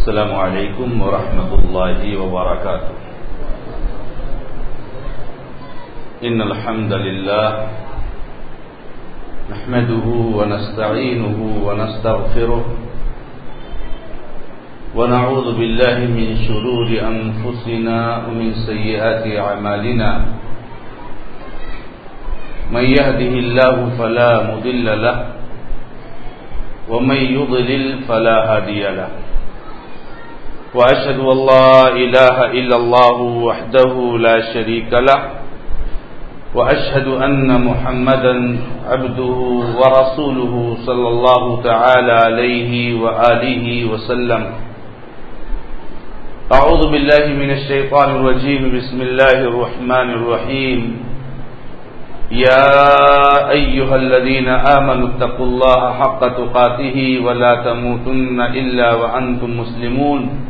السلام عليكم ورحمة الله وبركاته. إن الحمد لله نحمده ونستعينه ونستغفره ونعوذ بالله من شرور أنفسنا ومن سيئات أعمالنا. من يهده الله فلا مضل له ومن يضلل فلا هادي له. وأشهد أن لا إله إلا الله وحده لا شريك له، وأشهد أن محمدا عبده ورسوله صلى الله تعالى عليه وآله وسلم. أعوذ بالله من الشيطان الرجيم، بسم الله الرحمن الرحيم. يا أيها الذين آمنوا اتقوا الله حق تقاته ولا تموتن إلا وأنتم مسلمون.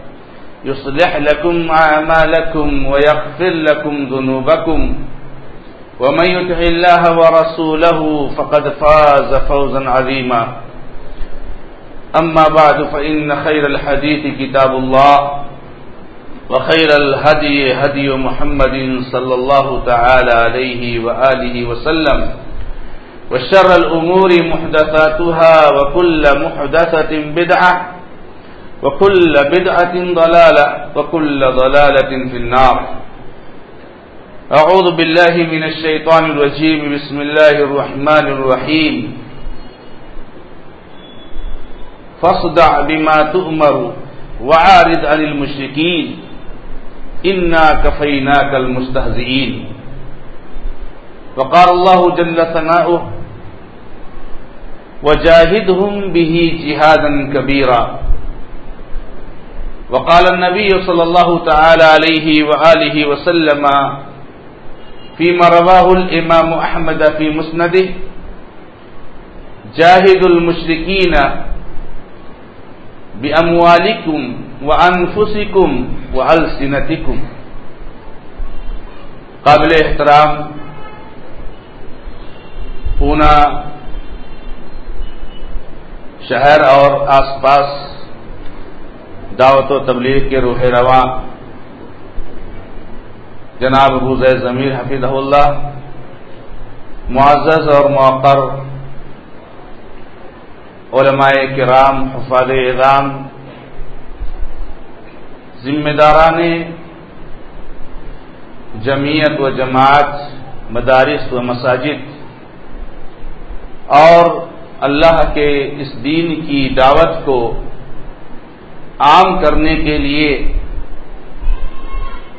يصلح لكم أعمالكم ويغفر لكم ذنوبكم. ومن يتع الله ورسوله فقد فاز فوزا عظيما. أما بعد، فإن خير الحديث كتاب الله، وخير الهدي هدي محمد صلى الله تعالى عليه وآله وسلم، وشر الأمور محدثاتها، وكل محدثة بدعة وكل بدعة ضلالة، وكل ضلالة في النار. أعوذ بالله من الشيطان الرجيم، بسم الله الرحمن الرحيم. فاصدع بما تؤمر وعارض عن المشركين. إنا كفيناك المستهزئين. وقال الله جل ثناؤه وجاهدهم به جهادا كبيرا. وقال النبي صلى الله تعالى عليه وآله وسلم فيما رواه الإمام أحمد في مسنده، جاهد المشركين بأموالكم وأنفسكم وألسنتكم. قابل احترام، پونا شہر اور آس پاس دعوت و تبلیغ کے روح رواں جناب ابو زید ضمیر حفیظ اللہ، معزز اور موقر علماء کرام، حفاظ اعظام، ذمہ داران جمعیت و جماعت، مدارس و مساجد اور اللہ کے اس دین کی دعوت کو عام کرنے کے لیے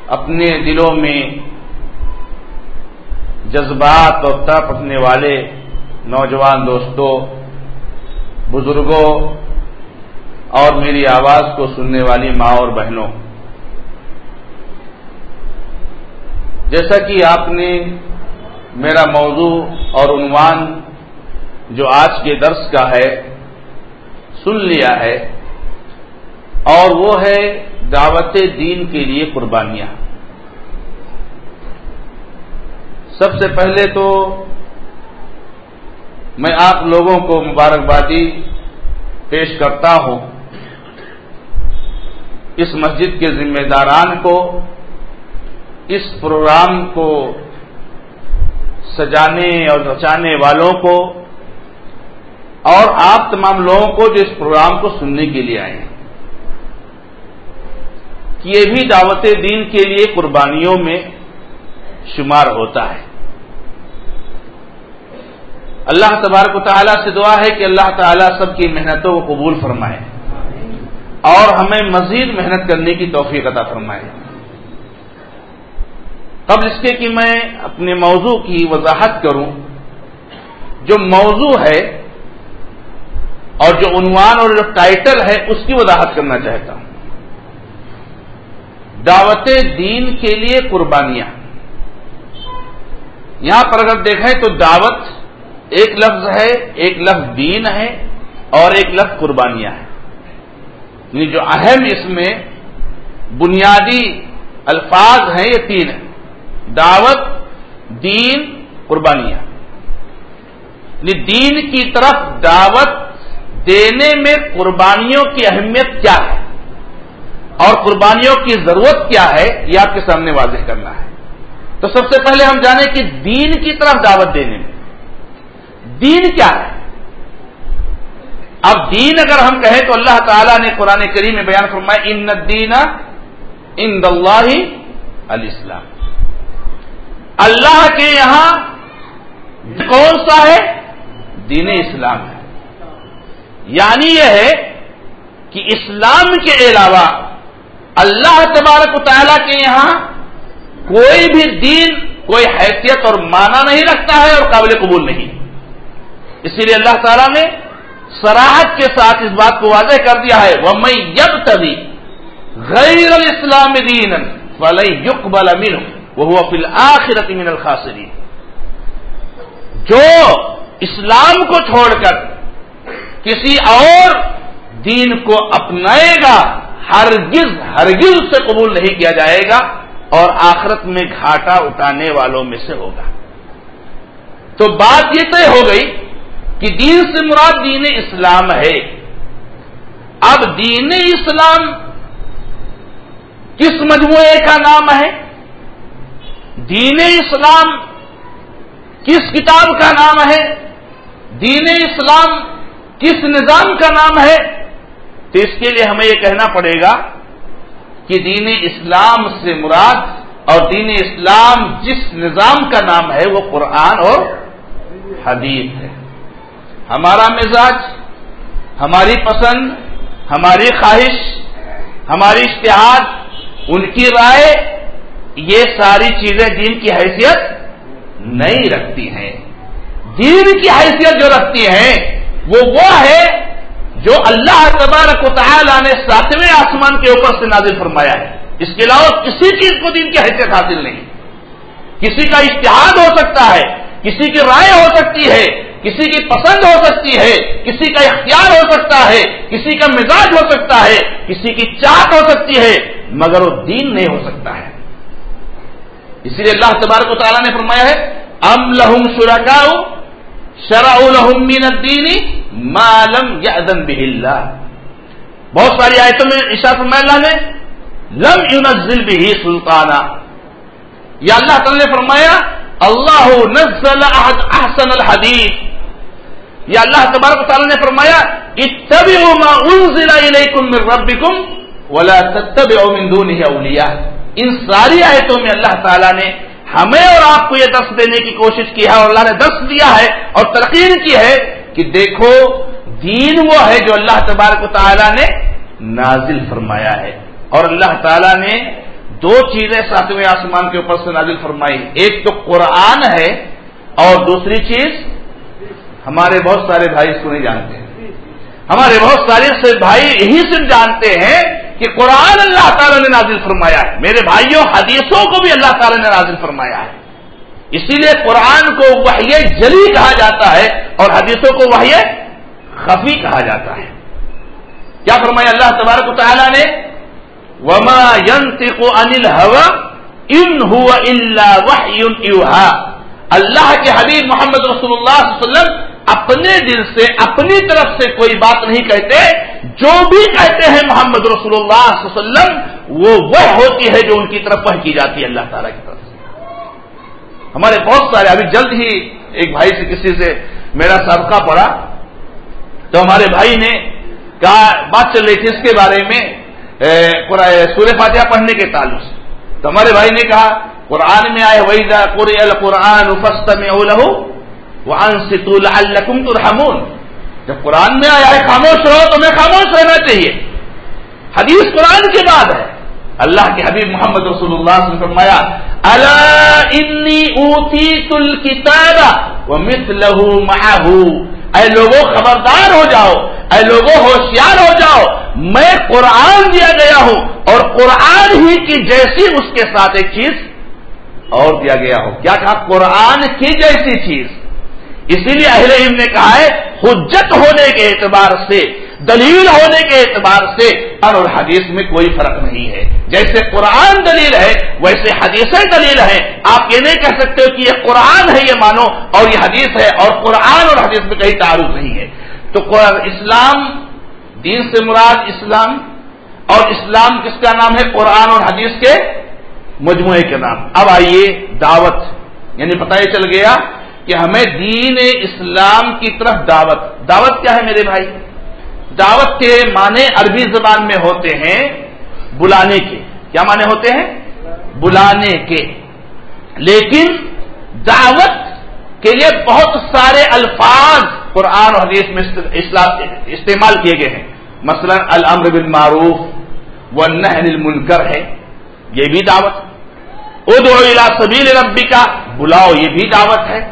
اپنے دلوں میں جذبات اور تڑپ رکھنے والے نوجوان دوستوں، بزرگوں اور میری آواز کو سننے والی ماں اور بہنوں، جیسا کہ آپ نے میرا موضوع اور عنوان جو آج کے درس کا ہے، سن لیا ہے۔ اور وہ ہے دعوت دین کے لیے قربانیاں۔ سب سے پہلے تو میں آپ لوگوں کو مبارکبادی پیش کرتا ہوں۔ اس مسجد کے ذمہ داران کو، اس پروگرام کو سجانے اور رچانے والوں کو اور آپ تمام لوگوں کو جو اس پروگرام کو سننے کے لیے آئے ہیں۔ یہ بھی دعوت دین کے لیے قربانیوں میں شمار ہوتا ہے۔ اللہ تبارک و تعالیٰ سے دعا ہے کہ اللہ تعالیٰ سب کی محنتوں کو قبول فرمائے اور ہمیں مزید محنت کرنے کی توفیق عطا فرمائے۔ قبل اس کے کہ میں اپنے موضوع کی وضاحت کروں، جو موضوع ہے اور جو عنوان اور جو ٹائٹل ہے اس کی وضاحت کرنا چاہتا ہوں۔ دعوت دین کے لیے قربانیاں۔ یہاں پر اگر دیکھیں تو دعوت ایک لفظ ہے، ایک لفظ دین ہے اور ایک لفظ قربانیاں ہیں۔ یعنی جو اہم اس میں بنیادی الفاظ ہیں، یہ تین ہیں۔ دعوت، دین، قربانیاں۔ یعنی دین کی طرف دعوت دینے میں قربانیوں کی اہمیت کیا ہے؟ اور قربانیوں کی ضرورت کیا ہے یہ آپ کے سامنے واضح کرنا ہے۔ تو سب سے پہلے ہم جانیں کہ دین کی طرف دعوت دینے میں۔ دین کیا ہے؟ اب دین اگر ہم کہیں تو اللہ تعالیٰ نے قرآن کریم میں بیان فرمایا، ان دین ان اللہ علیہ السلام اللہ کے یہاں کون سا ہے؟ دین اسلام ہے۔ یعنی یہ ہے کہ اسلام کے علاوہ اللہ تبارک و تعالیٰ کے یہاں کوئی بھی دین، کوئی حیثیت اور معنی نہیں رکھتا ہے اور قابل قبول نہیں۔ اسی لیے اللہ تعالیٰ نے سراہد کے ساتھ اس بات کو واضح کر دیا ہے۔ وہ میں یب تبھی غیر الاسلام دین فلئی یقبل امین وہ فل آخرت من الخاصری جو اسلام کو چھوڑ کر کسی اور دین کو اپنائے گا ہرگز ہرگز سے قبول نہیں کیا جائے گا اور آخرت میں گھاٹا اٹھانے والوں میں سے ہوگا۔ تو بات یہ طے ہو گئی کہ دین سے مراد دین اسلام ہے۔ اب دین اسلام کس مجموعے کا نام ہے؟ دین اسلام کس کتاب کا نام ہے؟ دین اسلام کس نظام کا نام ہے؟ تو اس کے لیے ہمیں یہ کہنا پڑے گا کہ دین اسلام سے مراد اور دین اسلام جس نظام کا نام ہے وہ قرآن اور حدیث ہے۔ ہمارا مزاج، ہماری پسند، ہماری خواہش، ہماری اشتہار، ان کی رائے، یہ ساری چیزیں دین کی حیثیت نہیں رکھتی ہیں۔ دین کی حیثیت جو رکھتی ہیں وہ وہ ہے جو اللہ تبارک و تعالی نے ساتویں آسمان کے اوپر سے نازل فرمایا ہے۔ اس کے علاوہ کسی چیز کو دین کی حیثیت حاصل نہیں۔ کسی کا اشتہاد ہو سکتا ہے، کسی کی رائے ہو سکتی ہے، کسی کی پسند ہو سکتی ہے، کسی کا اختیار ہو سکتا ہے، کسی کا مزاج ہو سکتا ہے، کسی کی چاٹ ہو سکتی ہے، مگر وہ دین نہیں ہو سکتا ہے۔ اسی لیے اللہ تبارک و تعالیٰ نے فرمایا ہے، ام لہم شرکاؤ شرع لہم من الدینی مالم یا ادن بہلا بہت ساری آیتوں میں اشاف اللہ نے، لم یونزل بھی سلطانہ یا اللہ تعالی نے فرمایا اللہ نزل احسن الحدیث یا اللہ تبارک تعالی نے فرمایا، اتبعوا ما انزل الیکم من ربکم ولا تتبعوا من دونه اولیاء ان ساری آیتوں میں اللہ تعالی نے ہمیں اور آپ کو یہ درس دینے کی کوشش کی ہے اور اللہ نے درس دیا ہے اور تلقین کی ہے کہ دیکھو، دین وہ ہے جو اللہ تبارک و تعالیٰ نے نازل فرمایا ہے۔ اور اللہ تعالیٰ نے دو چیزیں ساتویں آسمان کے اوپر سے نازل فرمائی۔ ایک تو قرآن ہے اور دوسری چیز ہمارے بہت سارے بھائی اس کو نہیں جانتے۔ ہیں ہمارے بہت سارے سے بھائی یہی صرف جانتے ہیں کہ قرآن اللہ تعالیٰ نے نازل فرمایا ہے۔ میرے بھائیوں، حدیثوں کو بھی اللہ تعالیٰ نے نازل فرمایا ہے۔ اسی لیے قرآن کو وحی جلی کہا جاتا ہے اور حدیثوں کو وحی خفی کہا جاتا ہے۔ کیا فرمایا اللہ تبارک و تعالیٰ نے؟ وما ينطق عن الهوى ان هو الا وحی یوحى اللہ کے حبیب محمد رسول اللہ صلی اللہ علیہ وسلم اپنے دل سے، اپنی طرف سے کوئی بات نہیں کہتے۔ جو بھی کہتے ہیں محمد رسول اللہ صلی اللہ علیہ وسلم، وہ وہ ہوتی ہے جو ان کی طرف وہ کی جاتی ہے اللہ تعالیٰ کی طرف سے۔ ہمارے بہت سارے، ابھی جلد ہی ایک بھائی سے کسی سے میرا سابقہ پڑا تو ہمارے بھائی نے کہا، بات چل رہی تھی اس کے بارے میں سورہ فاتحہ پڑھنے کے تعلق سے۔ تو ہمارے بھائی نے کہا، قرآن میں آئے وہی قرآن الکم ترحمون۔ جب قرآن میں آیا ہے خاموش رہو تو میں خاموش رہنا چاہیے۔ حدیث قرآن کے بعد ہے۔ اللہ کے حبیب محمد رسول اللہ سے فرمایا اللہ انی اوتی تل کتاب و مت لہو اے لوگوں خبردار ہو جاؤ، اے لوگوں ہوشیار ہو جاؤ، میں قرآن دیا گیا ہوں اور قرآن ہی کی جیسی اس کے ساتھ ایک چیز اور دیا گیا ہو۔ کیا کہا؟ قرآن کی جیسی چیز۔ اسی لیے اہل علم نے کہا ہے، حجت ہونے کے اعتبار سے، دلیل ہونے کے اعتبار سے، اور حدیث میں کوئی فرق نہیں ہے۔ جیسے قرآن دلیل ہے، ویسے حدیثیں دلیل ہے آپ یہ نہیں کہہ سکتے کہ یہ قرآن ہے، یہ مانو اور یہ حدیث ہے اور قرآن اور حدیث میں کہیں تعارف نہیں ہے۔ تو اسلام، دین سے مراد اسلام اور اسلام کس کا نام ہے؟ قرآن اور حدیث کے مجموعے کے نام۔ اب آئیے دعوت۔ یعنی پتہ یہ چل گیا کہ ہمیں دین اسلام کی طرف دعوت۔ دعوت کیا ہے میرے بھائی؟ دعوت کے معنی عربی زبان میں ہوتے ہیں بلانے کے۔ کیا معنی ہوتے ہیں؟ بلانے کے۔ لیکن دعوت کے لیے بہت سارے الفاظ قرآن و حدیث میں استعمال کیے گئے ہیں۔ مثلا الامر بالمعروف والنهي المنکر ہے، یہ بھی دعوت۔ ادعو الى سبیل ربی کا بلاؤ یہ بھی دعوت ہے۔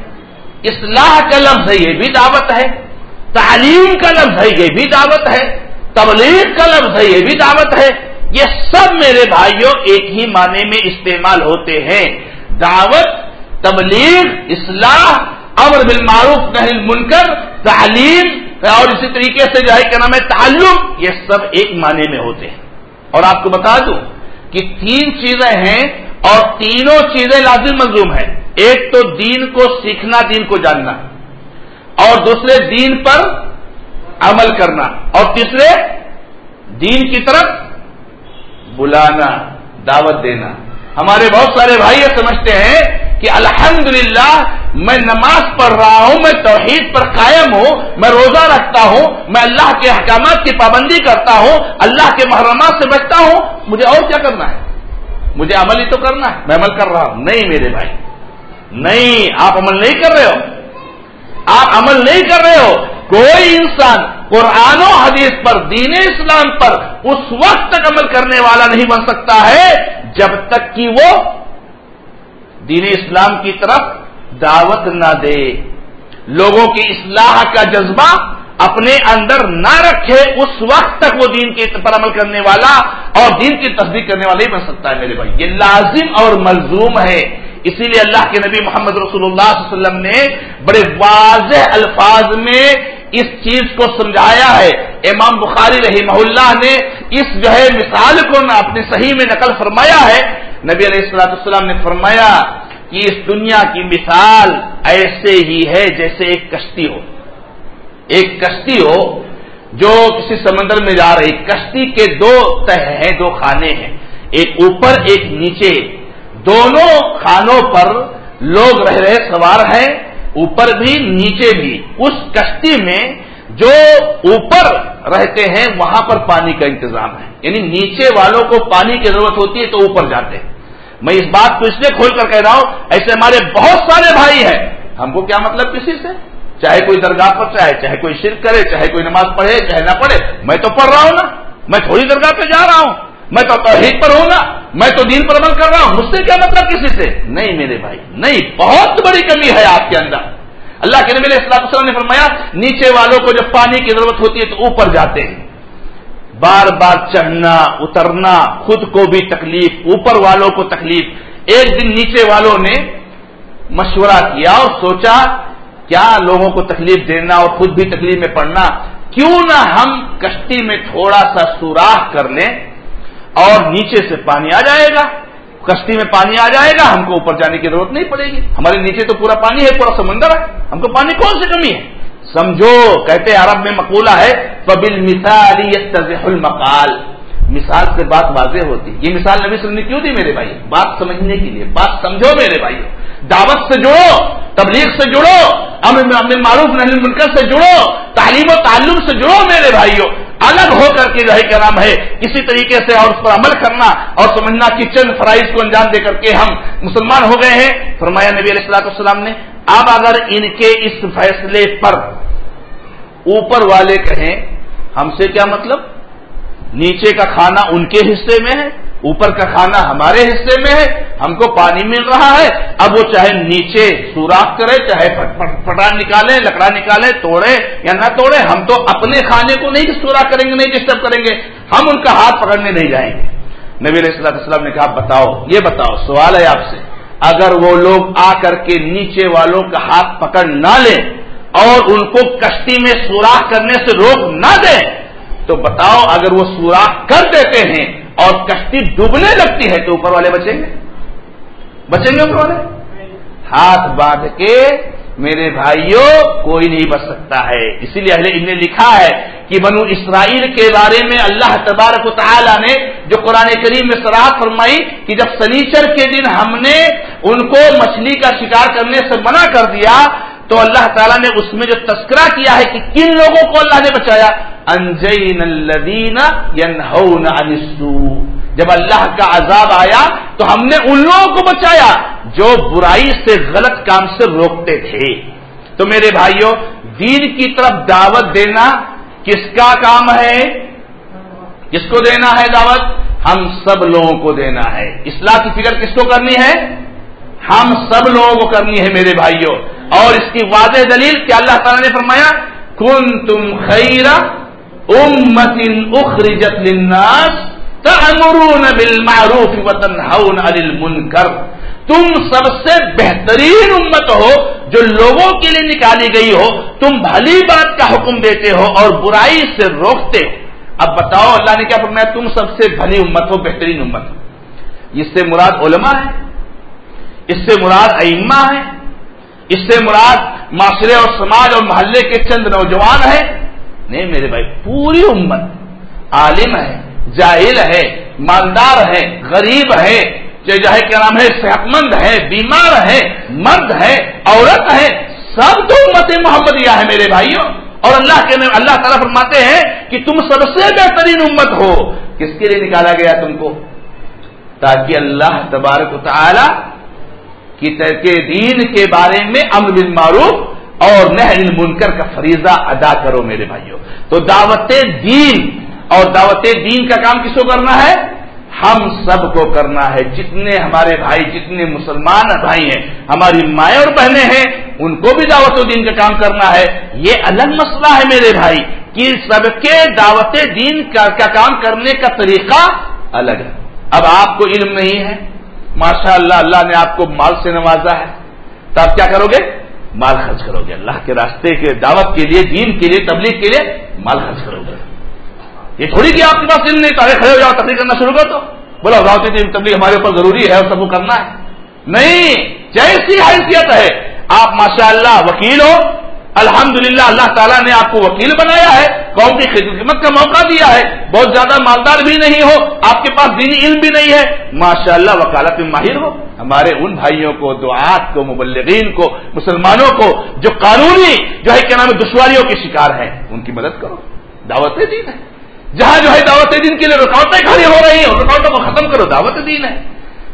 اصلاح کا لفظ ہے، یہ بھی دعوت ہے۔ تعلیم کا لفظ ہے، یہ بھی دعوت ہے۔ تبلیغ کا لفظ ہے، یہ بھی دعوت ہے۔ یہ سب میرے بھائیوں ایک ہی معنی میں استعمال ہوتے ہیں۔ دعوت، تبلیغ، اصلاح، امر بالمعروف نہیں منکر تعلیم، اور اسی طریقے سے جو ہے کیا نام ہے تعلم یہ سب ایک معنی میں ہوتے ہیں۔ اور آپ کو بتا دوں کہ تین چیزیں ہیں اور تینوں چیزیں لازم ملزوم ہیں۔ ایک تو دین کو سیکھنا، دین کو جاننا، اور دوسرے دین پر عمل کرنا، اور تیسرے دین کی طرف بلانا، دعوت دینا۔ ہمارے بہت سارے بھائی یہ سمجھتے ہیں کہ الحمدللہ میں نماز پڑھ رہا ہوں، میں توحید پر قائم ہوں، میں روزہ رکھتا ہوں، میں اللہ کے احکامات کی پابندی کرتا ہوں، اللہ کے محرمات سے بچتا ہوں، مجھے اور کیا کرنا ہے؟ مجھے عمل ہی تو کرنا ہے، میں عمل کر رہا ہوں۔ نہیں میرے بھائی، نہیں، آپ عمل نہیں کر رہے ہو۔ آپ عمل نہیں کر رہے ہو۔ کوئی انسان قرآن و حدیث پر، دین اسلام پر اس وقت تک عمل کرنے والا نہیں بن سکتا ہے جب تک کہ وہ دین اسلام کی طرف دعوت نہ دے۔ لوگوں کی اصلاح کا جذبہ اپنے اندر نہ رکھے، اس وقت تک وہ دین کے پر عمل کرنے والا اور دین کی تصدیق کرنے والا ہی بن سکتا ہے میرے بھائی۔ یہ لازم اور ملزوم ہے۔ اسی لیے اللہ کے نبی محمد رسول اللہ صلی اللہ علیہ وسلم نے بڑے واضح الفاظ میں اس چیز کو سمجھایا ہے۔ امام بخاری رحمہ اللہ نے اس جو ہے مثال کو اپنی صحیح میں نقل فرمایا ہے۔ نبی علیہ السلاۃ السلام نے فرمایا کہ اس دنیا کی مثال ایسے ہی ہے جیسے ایک کشتی ہو۔ ایک کشتی ہو جو کسی سمندر میں جا رہی، کشتی کے دو تہ ہیں، دو خانے ہیں۔ ایک اوپر، ایک نیچے۔ دونوں خانوں پر لوگ رہ رہے، سوار ہیں۔ اوپر بھی نیچے بھی۔ اس کشتی میں جو اوپر رہتے ہیں، وہاں پر پانی کا انتظام ہے۔ یعنی نیچے والوں کو پانی کی ضرورت ہوتی ہے تو اوپر جاتے ہیں۔ میں اس بات کو اس لیے کھول کر کہہ رہا ہوں، ایسے ہمارے بہت سارے بھائی ہیں۔ ہم کو کیا مطلب کسی سے؟ چاہے کوئی درگاہ پر چاہے چاہے کوئی شرک کرے، چاہے کوئی نماز پڑھے، چاہے نہ پڑھے۔ میں تو پڑھ رہا ہوں نا۔ میں تھوڑی درگاہ پہ جا رہا ہوں۔ میں تو توحید پر ہوں نا میں تو دین پر عمل کر رہا ہوں، مجھ سے کیا مطلب کسی سے؟ نہیں میرے بھائی، نہیں، بہت بڑی کمی ہے آپ کے اندر۔ اللہ کے نبی السلام السلام نے فرمایا، نیچے والوں کو جب پانی کی ضرورت ہوتی ہے تو اوپر جاتے ہیں۔ بار بار چڑھنا، اترنا، خود کو بھی تکلیف، اوپر والوں کو تکلیف۔ ایک دن نیچے والوں نے مشورہ کیا اور سوچا، کیا لوگوں کو تکلیف دینا اور خود بھی تکلیف میں پڑنا؟ کیوں نہ ہم کشتی میں تھوڑا سا سوراخ کر لیں۔ اور نیچے سے پانی آ جائے گا، کشتی میں پانی آ جائے گا، ہم کو اوپر جانے کی ضرورت نہیں پڑے گی۔ ہمارے نیچے تو پورا پانی ہے، پورا سمندر ہے۔ ہم کو پانی کون سی کمی ہے؟ سمجھو، کہتے عرب میں مقولہ ہے پبل مثال المقال۔ مثال سے بات واضح ہوتی۔ یہ مثال نبی صلی اللہ علیہ وسلم نے کیوں دی میرے بھائی؟ بات سمجھنے کے لیے۔ بات سمجھو میرے بھائی۔ دعوت سے جڑو، تبلیغ سے جڑو امن معروف نہیں منکر سے جڑو، تعلیم و تعلم سے جڑو میرے بھائیوں الگ ہو کر کے جو ہے کیا نام ہے، اسی طریقے سے اور اس پر عمل کرنا اور سمجھنا کہ چند فرائض کو انجام دے کر کے ہم مسلمان ہو گئے ہیں۔ فرمایا نبی علیہ السلاط السلام نے، اب اگر ان کے اس فیصلے پر اوپر والے کہیں، ہم سے کیا مطلب؟ نیچے کا کھانا ان کے حصے میں ہے۔ اوپر کا کھانا ہمارے حصے میں ہے، ہم کو پانی مل رہا ہے۔ اب وہ چاہے نیچے سوراخ کرے، چاہے پٹا نکالے، لکڑا نکالے، توڑے یا نہ توڑے، ہم تو اپنے کھانے کو نہیں سوراخ کریں گے، نہیں ڈسٹرب کریں گے۔ ہم ان کا ہاتھ پکڑنے نہیں جائیں گے۔ نبی علیہ السلام السلام نے کہا بتاؤ، یہ بتاؤ، سوال ہے آپ سے۔ اگر وہ لوگ آ کر کے نیچے والوں کا ہاتھ پکڑ نہ لیں اور ان کو کشتی میں سوراخ کرنے سے روک نہ دیں، تو بتاؤ، اگر وہ سوراخ کر دیتے ہیں اور کشتی ڈوبنے لگتی ہے تو اوپر والے بچیں گے؟ بچیں گے اوپر والے؟ ہاتھ باندھ کے میرے بھائیوں کوئی نہیں بچ سکتا ہے۔ اسی لیے اہل نے لکھا ہے کہ بنو اسرائیل کے بارے میں اللہ تبارک و تعالی نے جو قرآن کریم میں سراہ فرمائی کہ جب سنیچر کے دن ہم نے ان کو مچھلی کا شکار کرنے سے منع کر دیا تو اللہ تعالیٰ نے اس میں جو تذکرہ کیا ہے کہ کن لوگوں کو اللہ نے بچایا؟ انجین الدین جب اللہ کا عذاب آیا تو ہم نے ان لوگوں کو بچایا جو برائی سے غلط کام سے روکتے تھے۔ تو میرے بھائیوں دین کی طرف دعوت دینا کس کا کام ہے؟ کس کو دینا ہے دعوت؟ ہم سب لوگوں کو دینا ہے۔ اصلاح کی فکر کس کو کرنی ہے؟ ہم سب لوگوں کو کرنی ہے میرے بھائیوں۔ اور اس کی واضح دلیل کیا اللہ تعالیٰ نے فرمایا کن تم خیرا امتن اخرجت للناس تأمرون بالمعروف وتنهون عن المنکر۔ تم سب سے بہترین امت ہو جو لوگوں کے لیے نکالی گئی ہو۔ تم بھلی بات کا حکم دیتے ہو اور برائی سے روکتے ہو۔ اب بتاؤ، اللہ نے کیا فرمایا؟ تم سب سے بھلی امت ہو، بہترین امت ہو۔ اس سے مراد علماء ہے اس سے مراد ائمہ ہے اس سے مراد معاشرے اور سماج اور محلے کے چند نوجوان ہیں۔ نہیں میرے بھائی، پوری امت عالم ہے، جاہل ہے، مالدار ہے، غریب ہے، جو ہے کیا نام ہے، صحت مند ہے، بیمار ہے، مرد ہے، عورت ہے، سب تو امت محمد ہے میرے بھائیوں۔ اور اللہ کے اللہ تعالیٰ فرماتے ہیں کہ تم سب سے بہترین امت ہو۔ کس کے لیے نکالا گیا تم کو؟ تاکہ اللہ تبارک تعالی کی ترک دین کے بارے میں امر بالمعروف اور نہ المنکر کا فریضہ ادا کرو میرے بھائیوں تو دعوت دین اور دعوت دین کا کام کس کو کرنا ہے؟ ہم سب کو کرنا ہے۔ جتنے ہمارے بھائی، جتنے مسلمان بھائی ہیں، ہماری مائیں اور بہنیں ہیں، ان کو بھی دعوت و دین کا کام کرنا ہے۔ یہ الگ مسئلہ ہے میرے بھائی کہ سب کے دعوت دین کا کام کرنے کا طریقہ الگ ہے۔ اب آپ کو علم نہیں ہے ماشاء اللہ اللہ نے آپ کو مال سے نوازا ہے تو آپ کیا کرو گے؟ مال خرچ کرو گے۔ اللہ کے راستے کے دعوت کے لیے، دین کے لیے، تبلیغ کے لیے مال خرچ کرو گے۔ یہ تھوڑی کہ آپ کے پاس علم نہیں تاریخ کھڑے ہو جاؤ، تبلیغ کرنا شروع کر دو۔ بولا راوتی تبلیغ ہمارے اوپر ضروری ہے اور سب کو کرنا ہے۔ نہیں، جیسی حیثیت ہے، آپ ماشاء اللہ وکیل ہو الحمدللہ، اللہ تعالیٰ نے آپ کو وکیل بنایا ہے، قوم کی خدمت کا موقع دیا ہے۔ بہت زیادہ مالدار بھی نہیں ہو، آپ کے پاس دینی علم بھی نہیں ہے۔ ماشاء اللہ وکالت میں ماہر ہو۔ ہمارے ان بھائیوں کو، دعات کو، مبلغین کو، مسلمانوں کو، جو قانونی، جو ہے کیا نام دشواریوں کے شکار ہیں، ان کی مدد کرو۔ دعوت دین ہے۔ جہاں جو ہے دعوت دین کے لیے رکاوٹیں کھڑی ہو رہی ہیں رکاوٹوں کو ختم کرو، دعوت دین ہے۔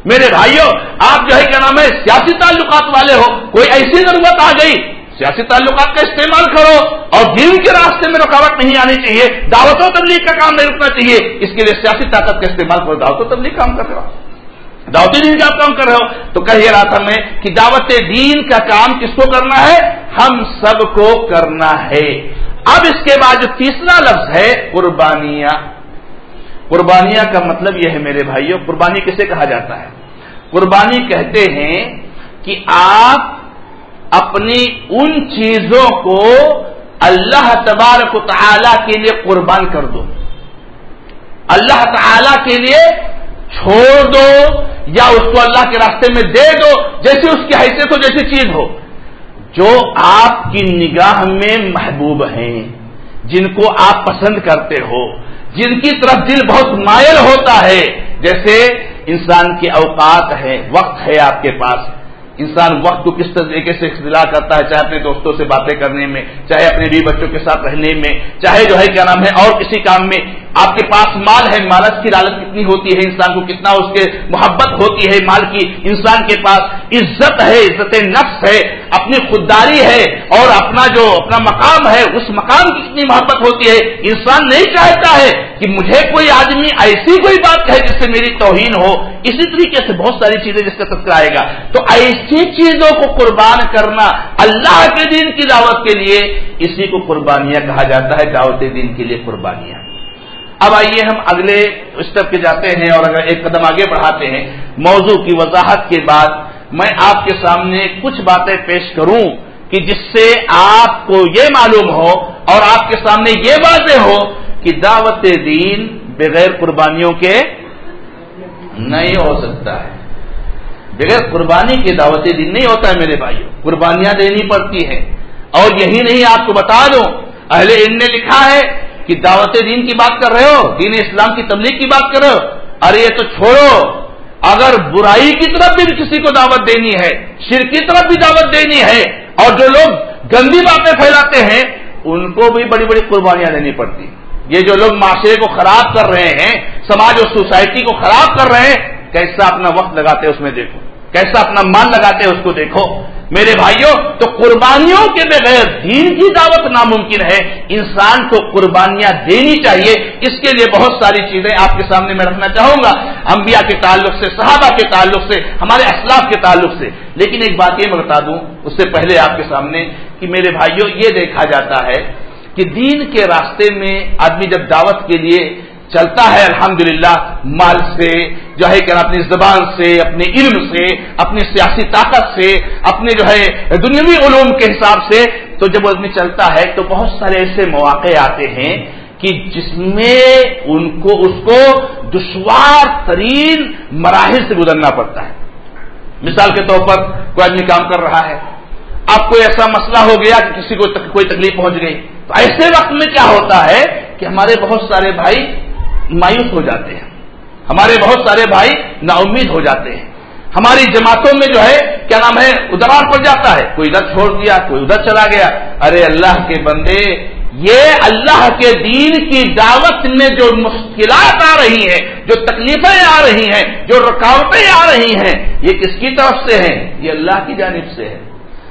میرے بھائیوں، آپ جو ہے کیا نام ہے، سیاسی تعلقات والے ہو، کوئی ایسی ضرورت آ گئی سیاسی تعلقات کا استعمال کرو اور دین کے راستے میں رکاوٹ نہیں آنی چاہیے، دعوت و تبلیغ کا کام نہیں رکنا چاہیے، اس کے لیے سیاسی طاقت کا استعمال کرو، دعوت و تبلیغ کام کر رہے ہو۔ دعوت دین کا کام کر رہے ہو۔ تو کہیے رہا تھا میں کہ دعوت دین کا کام کس کو کرنا ہے؟ ہم سب کو کرنا ہے۔ اب اس کے بعد جو تیسرا لفظ ہے، قربانیاں۔ قربانیاں کا مطلب یہ ہے میرے بھائیوں، قربانی کسے کہا جاتا ہے؟ قربانی کہتے ہیں کہ آپ اپنی ان چیزوں کو اللہ تبارک و تعالی کے لیے قربان کر دو۔ اللہ تعالی کے لیے چھوڑ دو یا اس کو اللہ کے راستے میں دے دو جیسے اس کی حیثیت ہو، جیسی چیز ہو۔ جو آپ کی نگاہ میں محبوب ہیں، جن کو آپ پسند کرتے ہو، جن کی طرف دل بہت مائل ہوتا ہے، جیسے انسان کے اوقات ہے وقت ہے آپ کے پاس۔ انسان وقت کو کس طریقے سے اختلاع کرتا ہے، چاہے اپنے دوستوں سے باتیں کرنے میں، چاہے اپنے بیوی بچوں کے ساتھ رہنے میں، چاہے جو ہے کیا نام ہے، اور کسی کام میں آپ کے پاس مال ہے، مالت کی لالت کتنی ہوتی ہے، انسان کو کتنا اس کے محبت ہوتی ہے مال کی۔ انسان کے پاس عزت ہے، عزت نفس ہے، اپنی خودداری ہے اور اپنا جو، اپنا مقام ہے، اس مقام کی کتنی محبت ہوتی ہے۔ انسان نہیں چاہتا ہے کہ مجھے کوئی آدمی ایسی کوئی بات کہے جس سے میری توہین ہو۔ اسی طریقے سے بہت ساری چیزیں جس کا تذکرہ آئے گا۔ تو ایسی چیزوں کو قربان کرنا اللہ کے دین کی دعوت کے لیے، اسی کو قربانیاں کہا جاتا ہے، دعوت دین کے لیے قربانیاں۔ اب آئیے ہم اگلے اسٹیپ کے جاتے ہیں اور اگر ایک قدم آگے بڑھاتے ہیں موضوع کی وضاحت کے بعد میں آپ کے سامنے کچھ باتیں پیش کروں کہ جس سے آپ کو یہ معلوم ہو اور آپ کے سامنے یہ واضح ہو کہ دعوت دین بغیر قربانیوں کے نہیں ہو سکتا ہے۔ بغیر قربانی کے دعوت دین نہیں ہوتا ہے میرے بھائیوں۔ قربانیاں دینی پڑتی ہیں۔ اور یہی نہیں آپ کو بتا دو اہل ان نے لکھا ہے کہ دعوت دین کی بات کر رہے ہو؟ دین اسلام کی تبلیغ کی بات کر رہے ہو؟ ارے یہ تو چھوڑو۔ اگر برائی کی طرف بھی کسی کو دعوت دینی ہے، شر کی طرف بھی دعوت دینی ہے، اور جو لوگ گندی باتیں پھیلاتے ہیں، ان کو بھی بڑی بڑی قربانیاں دینی پڑتی۔ یہ جو لوگ معاشرے کو خراب کر رہے ہیں، سماج اور سوسائٹی کو خراب کر رہے ہیں، کیسا اپنا وقت لگاتے ہیں اس میں دیکھو۔ کیسا اپنا مان لگاتے ہیں اس کو دیکھو۔ میرے بھائیوں تو قربانیوں کے بغیر دین کی دعوت ناممکن ہے۔ انسان کو قربانیاں دینی چاہیے۔ اس کے لیے بہت ساری چیزیں آپ کے سامنے میں رکھنا چاہوں گا۔ انبیاء کے تعلق سے، صحابہ کے تعلق سے، ہمارے اسلاف کے تعلق سے۔ لیکن ایک بات یہ میں بتا دوں، اس سے پہلے آپ کے سامنے کہ میرے بھائیوں یہ دیکھا جاتا ہے کہ دین کے راستے میں آدمی جب دعوت کے لیے چلتا ہے، الحمدللہ، مال سے، جو ہے کہ اپنی زبان سے، اپنے علم سے، اپنی سیاسی طاقت سے، اپنے جو ہے دنیاوی علوم کے حساب سے، تو جب وہ آدمی چلتا ہے، تو بہت سارے ایسے مواقع آتے ہیں کہ جس میں ان کو، اس کو دشوار ترین مراحل سے گزرنا پڑتا ہے۔ مثال کے طور پر، کوئی آدمی کام کر رہا ہے، اب کوئی ایسا مسئلہ ہو گیا کہ کسی کو کوئی تکلیف پہنچ گئی، تو ایسے وقت میں کیا ہوتا ہے کہ ہمارے بہت سارے بھائی مایوس ہو جاتے ہیں۔ ہمارے بہت سارے بھائی نا امید ہو جاتے ہیں۔ ہماری جماعتوں میں جو ہے، کیا نام ہے ادرار پڑ جاتا ہے۔ کوئی ادھر چھوڑ دیا، کوئی ادھر چلا گیا۔ ارے اللہ کے بندے، یہ اللہ کے دین کی دعوت میں جو مشکلات آ رہی ہیں، جو تکلیفیں آ رہی ہیں، جو رکاوٹیں آ رہی ہیں، یہ کس کی طرف سے ہیں؟ یہ اللہ کی جانب سے ہے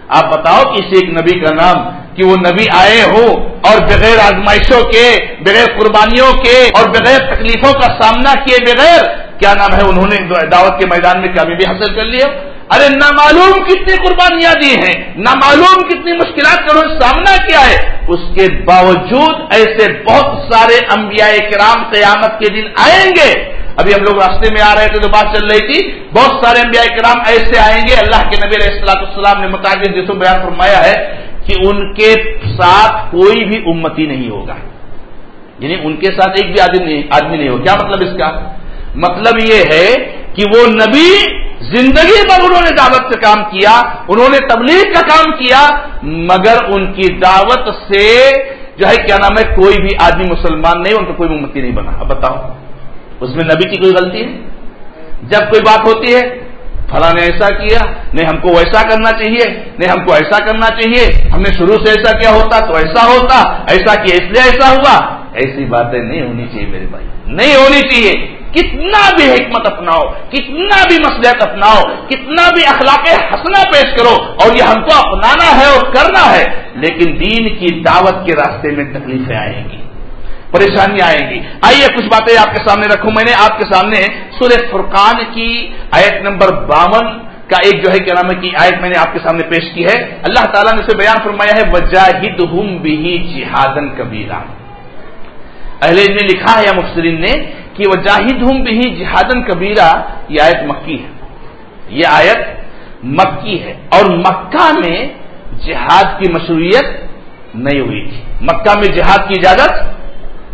آپ بتاؤ کسی ایک نبی کا نام کہ وہ نبی آئے ہوں اور بغیر آزمائشوں کے، بغیر قربانیوں کے اور بغیر تکلیفوں کا سامنا کیے بغیر کیا نام ہے انہوں نے دعوت کے میدان میں کامیابی حاصل کر لیا ارے نامعلوم کتنی قربانیاں دی ہیں، نامعلوم کتنی مشکلات کا انہوں نے سامنا کیا ہے؟ اس کے باوجود ایسے بہت سارے انبیاء کرام قیامت کے دن آئیں گے۔ ابھی ہم لوگ راستے میں آ رہے تھے تو بات چل رہی تھی، بہت سارے انبیاء کرام ایسے آئیں گے، اللہ کے نبی علیہ السلاط السلام نے متعدد جسم بیان فرمایا ہے کہ ان کے ساتھ کوئی بھی امتی نہیں ہوگا۔ یعنی ان کے ساتھ ایک بھی آدمی آدمی نہیں ہوگا۔ کیا مطلب اس کا؟ مطلب یہ ہے کہ وہ نبی زندگی پر انہوں نے دعوت کا کام کیا، انہوں نے تبلیغ کا کام کیا، مگر ان کی دعوت سے جو ہے، کیا نام ہے، کوئی بھی آدمی مسلمان نہیں، ان کا کوئی امتی نہیں بنا۔ اب بتاؤ۔ اس میں نبی کی کوئی غلطی ہے؟ جب کوئی بات ہوتی ہے، فلاں نے ایسا کیا، نہیں ہم کو ویسا کرنا چاہیے، نہیں ہم کو ایسا کرنا چاہیے، ہم نے شروع سے ایسا کیا ہوتا تو ایسا ہوتا، ایسا کیا اس لیے ایسا ہوا۔ ایسی باتیں نہیں ہونی چاہیے میرے بھائی، نہیں ہونی چاہیے۔ کتنا بھی حکمت اپناؤ، کتنا بھی مسلحت اپناؤ، کتنا بھی اخلاق ہنسنا پیش کرو اور یہ ہم کو اپنانا ہے اور کرنا ہے، لیکن دین کی دعوت کے راستے میں تکلیفیں آئیں گی۔ پریشانی آئیں گی۔ آئیے کچھ باتیں آپ کے سامنے رکھوں۔ میں نے آپ کے سامنے سورہ فرقان کی آیت نمبر باون کا ایک جو ہے کیا نام ہے کی آیت میں نے آپ کے سامنے پیش کی ہے۔ اللہ تعالیٰ نے اسے بیان فرمایا ہے وجاہد ہم بھی جہادن کبیرہ اہل نے لکھا ہے یا مفسرین نے کہ وجاہد ہم بھی جہادن کبیرہ یہ آیت مکی ہے۔ یہ آیت مکی ہے۔ اور مکہ میں جہاد کی مشروعیت نہیں ہوئی تھی۔ مکہ میں جہاد کی اجازت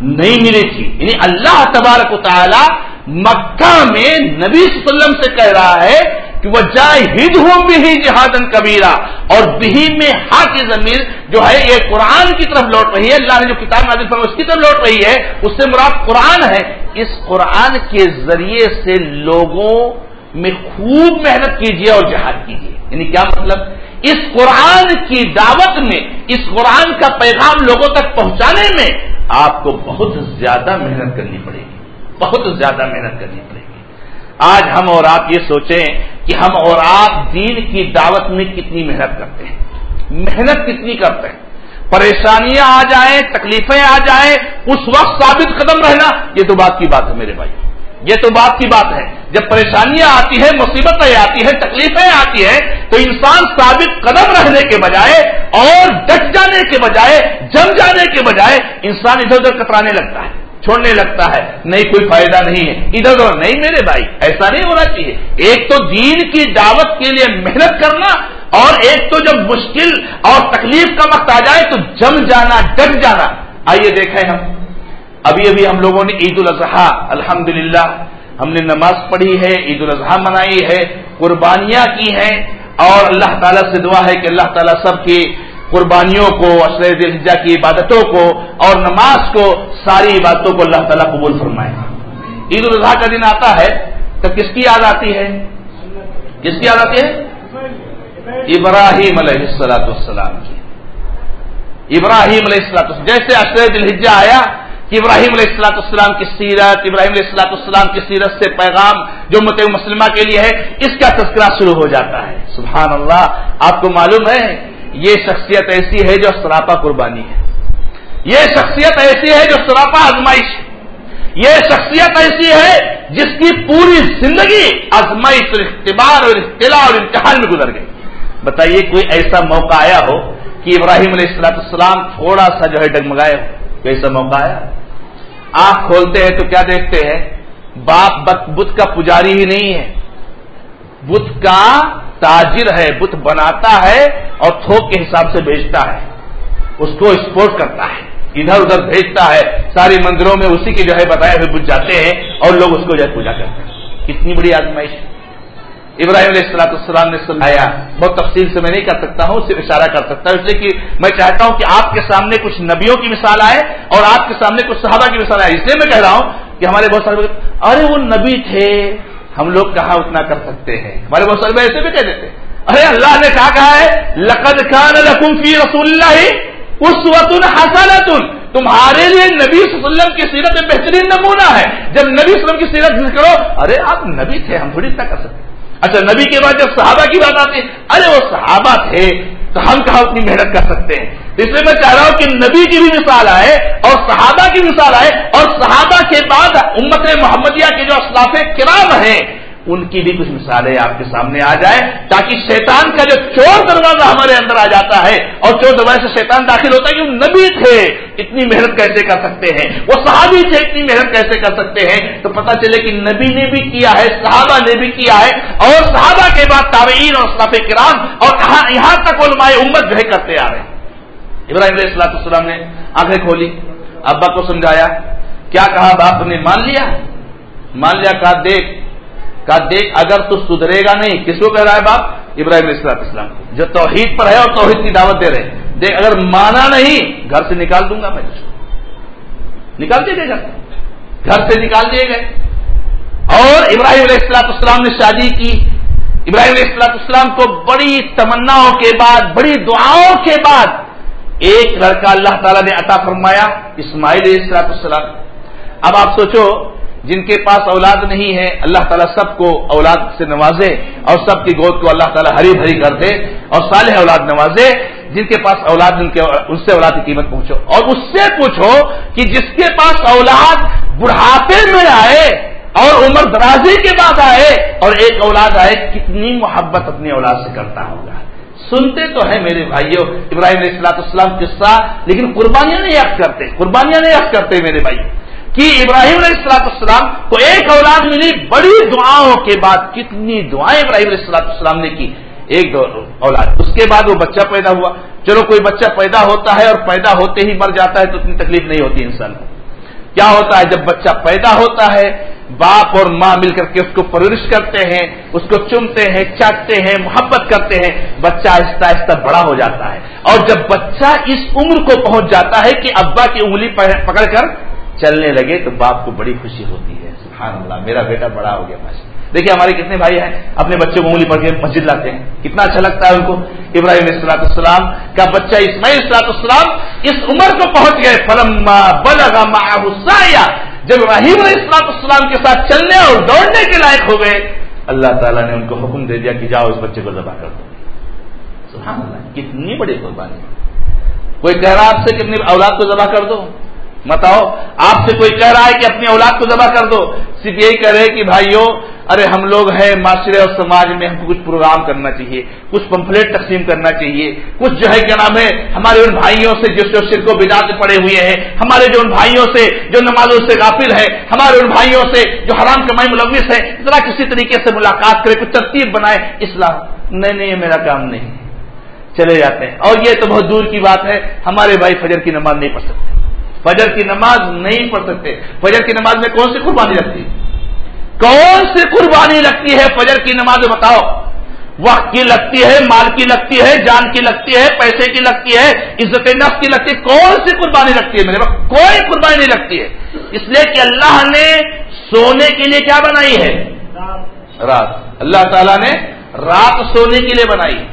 نہیں ملی تھی۔ یعنی اللہ تبارک و تعالی مکہ میں نبی صلی اللہ علیہ وسلم سے کہہ رہا ہے کہ وہ جاہد ہوں بھی جہادن کبیرہ اور بہی میں ہا کی زمین جو ہے یہ قرآن کی طرف لوٹ رہی ہے، اللہ نے جو کتاب نازل فرمائی اس کی طرف لوٹ رہی ہے، اس سے مراد قرآن ہے۔ اس قرآن کے ذریعے سے لوگوں میں خوب محنت کیجیے اور جہاد کیجیے یعنی کیا مطلب؟ اس قرآن کی دعوت میں، اس قرآن کا پیغام لوگوں تک پہنچانے میں آپ کو بہت زیادہ محنت کرنی پڑے گی۔ بہت زیادہ محنت کرنی پڑے گی۔ آج ہم اور آپ یہ سوچیں کہ ہم اور آپ دین کی دعوت میں کتنی محنت کرتے ہیں۔ محنت کتنی کرتے ہیں۔ پریشانیاں آ جائیں، تکلیفیں آ جائیں، اس وقت ثابت قدم رہنا، یہ تو بات کی بات ہے میرے بھائی۔ یہ تو بات کی بات ہے۔ جب پریشانیاں آتی ہیں، مصیبتیں آتی ہیں، تکلیفیں آتی ہیں، تو انسان ثابت قدم رہنے کے بجائے اور ڈٹ جانے کے بجائے، جم جانے کے بجائے انسان ادھر ادھر کترانے لگتا ہے، چھوڑنے لگتا ہے۔ نہیں، کوئی فائدہ نہیں ہے۔ ادھر ادھر نہیں میرے بھائی، ایسا نہیں ہونا چاہیے۔ ایک تو دین کی دعوت کے لیے محنت کرنا اور ایک تو جب مشکل اور تکلیف کا وقت آ جائے تو جم جانا، ڈٹ جانا۔ آئیے دیکھیں ہم۔ ابھی ابھی ہم لوگوں نے عید الاضحیٰ الحمد ہم نے نماز پڑھی ہے، عید الاضحیٰ منائی ہے، قربانیاں کی ہیں، اور اللہ تعالیٰ سے دعا ہے کہ اللہ تعالیٰ سب کی قربانیوں کو اشر دلجا کی عبادتوں کو، اور نماز کو، ساری عبادتوں کو اللہ تعالیٰ قبول فرمائے۔ عید الاضحیٰ کا دن آتا ہے تو کس کی یاد آتی ہے؟ کس کی یاد آتی ہے؟ ابراہیم علیہ السلاۃ السلام کی۔ ابراہیم علیہ السلام جیسے اشر دلجا آیا ابراہیم علیہ السلاط السلام کی سیرت، ابراہیم علیہ السلاط السلام کی سیرت سے پیغام جو مت مسلمہ کے لیے ہے، اس کا تذکرہ شروع ہو جاتا ہے۔ سبحان اللہ آپ کو معلوم ہے، یہ شخصیت ایسی ہے جو سراپا قربانی ہے۔ یہ شخصیت ایسی ہے جو سراپا آزمائش ہے۔ یہ شخصیت ایسی ہے جس کی پوری زندگی آزمائش اور اختبار اور اطلاع اور امتحان میں گزر گئی۔ بتائیے، کوئی ایسا موقع آیا ہو کہ ابراہیم علیہ السلاط السلام تھوڑا سا جو ہے ڈگمگائے ہو؟ کیسا موقع آیا؟ آنکھ کھولتے ہیں تو کیا دیکھتے ہیں؟ باپ بت کا پجاری ہی نہیں ہے۔ بت کا تاجر ہے، بت بناتا ہے اور تھوک کے حساب سے بھیجتا ہے۔ اس کو اسپورٹ کرتا ہے، ادھر ادھر بھیجتا ہے۔ ساری مندروں میں اسی کے جو ہے بتایا ہوئے بت جاتے ہیں اور لوگ اس کو جو ہے پوجا کرتے ہیں۔ کتنی بڑی آزمائش۔ ابراہیم علیہ السلاط السلام نے سنایا بہت تفصیل سے میں نہیں کر سکتا ہوں، صرف اشارہ کر سکتا ہوں، اس لیے کہ میں چاہتا ہوں کہ آپ کے سامنے کچھ نبیوں کی مثال آئے اور آپ کے سامنے کچھ صحابہ کی مثال آئے، اس لیے میں کہہ رہا ہوں کہ ہمارے بہت سارے ارے وہ نبی تھے، ہم لوگ کہاں اتنا کر سکتے ہیں؟ ہمارے بہت سارے ایسے بھی کہہ دیتے ارے اللہ نے کہا کہا ہے، لقد خان لکم فی رسول اللہ اس وقت تمہارے لیے نبی صلی اللہ علیہ وسلم کی سیرت میں بہترین نمونہ ہے۔ جب نبی صلی اللہ علیہ وسلم کی سیرت کرو، ارے آپ نبی تھے، ہم تھوڑی اتنا کر سکتے اچھا نبی کے بعد جب صحابہ کی بات آتی ہے، ارے، وہ صحابہ تھے، تو ہم کہاں اتنی محنت کر سکتے ہیں؟ اس لیے میں چاہ رہا ہوں کہ نبی کی بھی مثال آئے اور صحابہ کی مثال آئے اور صحابہ کے بعد امت محمدیہ کے جو اسلاف کرام ہیں ان کی بھی کچھ مثالیں آپ کے سامنے آ جائے تاکہ شیطان کا جو چور دروازہ ہمارے اندر آ جاتا ہے اور چور دروازے سے شیطان داخل ہوتا ہے کہ وہ نبی تھے، اتنی محنت کیسے کر سکتے ہیں؟ وہ صحابی تھے، اتنی محنت کیسے کر سکتے ہیں؟ تو پتہ چلے کہ نبی نے بھی کیا ہے، صحابہ نے بھی کیا ہے اور صحابہ کے بعد تابعین اور صاف کرام اور یہاں تک علماء امت جو ہے کرتے آ رہے ہیں۔ ابراہیم علیہ السلام السلام نے آنکھیں کھولی، ابا کو سمجھایا، کیا کہا باپ نے؟ مان لیا؟ مان لیا کہا، دیکھ کہا دیکھ اگر تو سدھرے گا نہیں، کس کو کہہ رہا ہے باپ؟ ابراہیم علیہ اسلام۔ جو توحید پر ہے اور توحید کی دعوت دے رہے دیکھ، اگر مانا نہیں، گھر سے نکال دوں گا میں۔ نکال دیے گئے گھر گھر سے نکال دیے گئے اور ابراہیم علیہ السلاط اسلام نے شادی کی۔ ابراہیم علیہ السلاط اسلام کو بڑی تمناؤں کے بعد، بڑی دعاؤں کے بعد ایک لڑکا اللہ تعالیٰ نے عطا فرمایا، اسماعیل علیہ السلاط السلام۔ اب آپ سوچو جن کے پاس اولاد نہیں ہے، اللہ تعالیٰ سب کو اولاد سے نوازے اور سب کی گود کو اللہ تعالیٰ ہری بھری کر دے اور صالح اولاد نوازے۔ جن کے پاس اولاد ان کے ان سے اولاد کی قیمت پہنچو اور اس سے پوچھو کہ جس کے پاس اولاد بڑھاپے میں آئے اور عمر درازی کے بعد آئے اور ایک اولاد آئے، کتنی محبت اپنی اولاد سے کرتا ہوگا۔ سنتے تو ہیں میرے بھائیوں ابراہیم علیہ السلاط اسلام قصہ، لیکن قربانیاں نہیں یاد کرتے، قربانیاں نہیں یاد کرتے میرے بھائی کہ ابراہیم علیہ السلاط السلام کو ایک اولاد ملی، بڑی دعاؤں کے بعد کتنی دعائیں ابراہیم علیہ السلاط السلام نے کی، ایک اولاد۔ اس کے بعد وہ بچہ پیدا ہوا۔ چلو کوئی بچہ پیدا ہوتا ہے اور پیدا ہوتے ہی مر جاتا ہے تو اتنی تکلیف نہیں ہوتی انسان کو۔ کیا ہوتا ہے جب بچہ پیدا ہوتا ہے، باپ اور ماں مل کر کے اس کو پرورش کرتے ہیں، اس کو چمتے ہیں، چاٹتے ہیں، محبت کرتے ہیں، بچہ آہستہ آہستہ بڑا ہو جاتا ہے۔ اور جب بچہ اس عمر کو پہنچ جاتا ہے کہ ابا کی انگلی پکڑ کر چلنے لگے تو باپ کو بڑی خوشی ہوتی ہے۔ سبحان اللہ، میرا بیٹا بڑا ہو گیا، ماشاء دیکھیے، ہمارے کتنے بھائی ہیں، اپنے بچوں کو انگلی پڑھ کے مسجد لاتے ہیں۔ کتنا اچھا لگتا ہے ان کو۔ ابراہیم السلاط السلام کا بچہ اسماعیل السلاط السلام اس عمر کو پہنچ گئے۔ فلما بلغا جب ابراہیم علیہ السلاط السلام کے ساتھ چلنے اور دوڑنے کے لائق ہو گئے، اللہ تعالیٰ نے ان کو حکم دے دیا کہ جاؤ اس بچے کو ذبح کر دو۔ سبحان اللہ، کتنی بڑی قربانی۔ کوئی کہہ رہا آپ سے کتنی اولاد کو ذبح کر دو؟ بتاؤ آپ سے کوئی کہہ رہا ہے کہ اپنی اولاد کو ذبح کر دو، صرف یہی کہہ رہے کہ بھائیو، ارے ہم لوگ ہیں، معاشرے اور سماج میں ہم کو کچھ پروگرام کرنا چاہیے، کچھ پمفلیٹ تقسیم کرنا چاہیے، کچھ جو ہے کیا نام ہے، ہمارے ان بھائیوں سے جس جو سر کو بجا پڑے ہوئے ہیں، ہمارے جو ان بھائیوں سے جو نمازوں سے غافل ہے ہمارے ان بھائیوں سے جو حرام کمائی ملوث ہے ذرا کسی طریقے سے ملاقات کرے کچھ ترتیب بنائے اسلام نہیں نہیں، یہ میرا کام نہیں۔ چلے جاتے ہیں۔ اور یہ تو بہت دور کی بات ہے، ہمارے بھائی فجر کی نماز نہیں پڑھ سکتے۔ فجر کی نماز نہیں پڑھ سکتے۔ فجر کی نماز میں کون سی قربانی رکھتی؟ کون سی قربانی لگتی ہے فجر کی نماز بتاؤ؟ وقت کی لگتی ہے، مال کی لگتی ہے، جان کی لگتی ہے، پیسے کی لگتی ہے، عزت نفس کی لگتی ہے، کون سی قربانی لگتی ہے میرے وقت کوئی قربانی نہیں لگتی ہے۔ اس لیے کہ اللہ نے سونے کے لیے کیا بنائی ہے؟ رات۔ اللہ تعالیٰ نے رات سونے کے لیے بنائی۔ ہے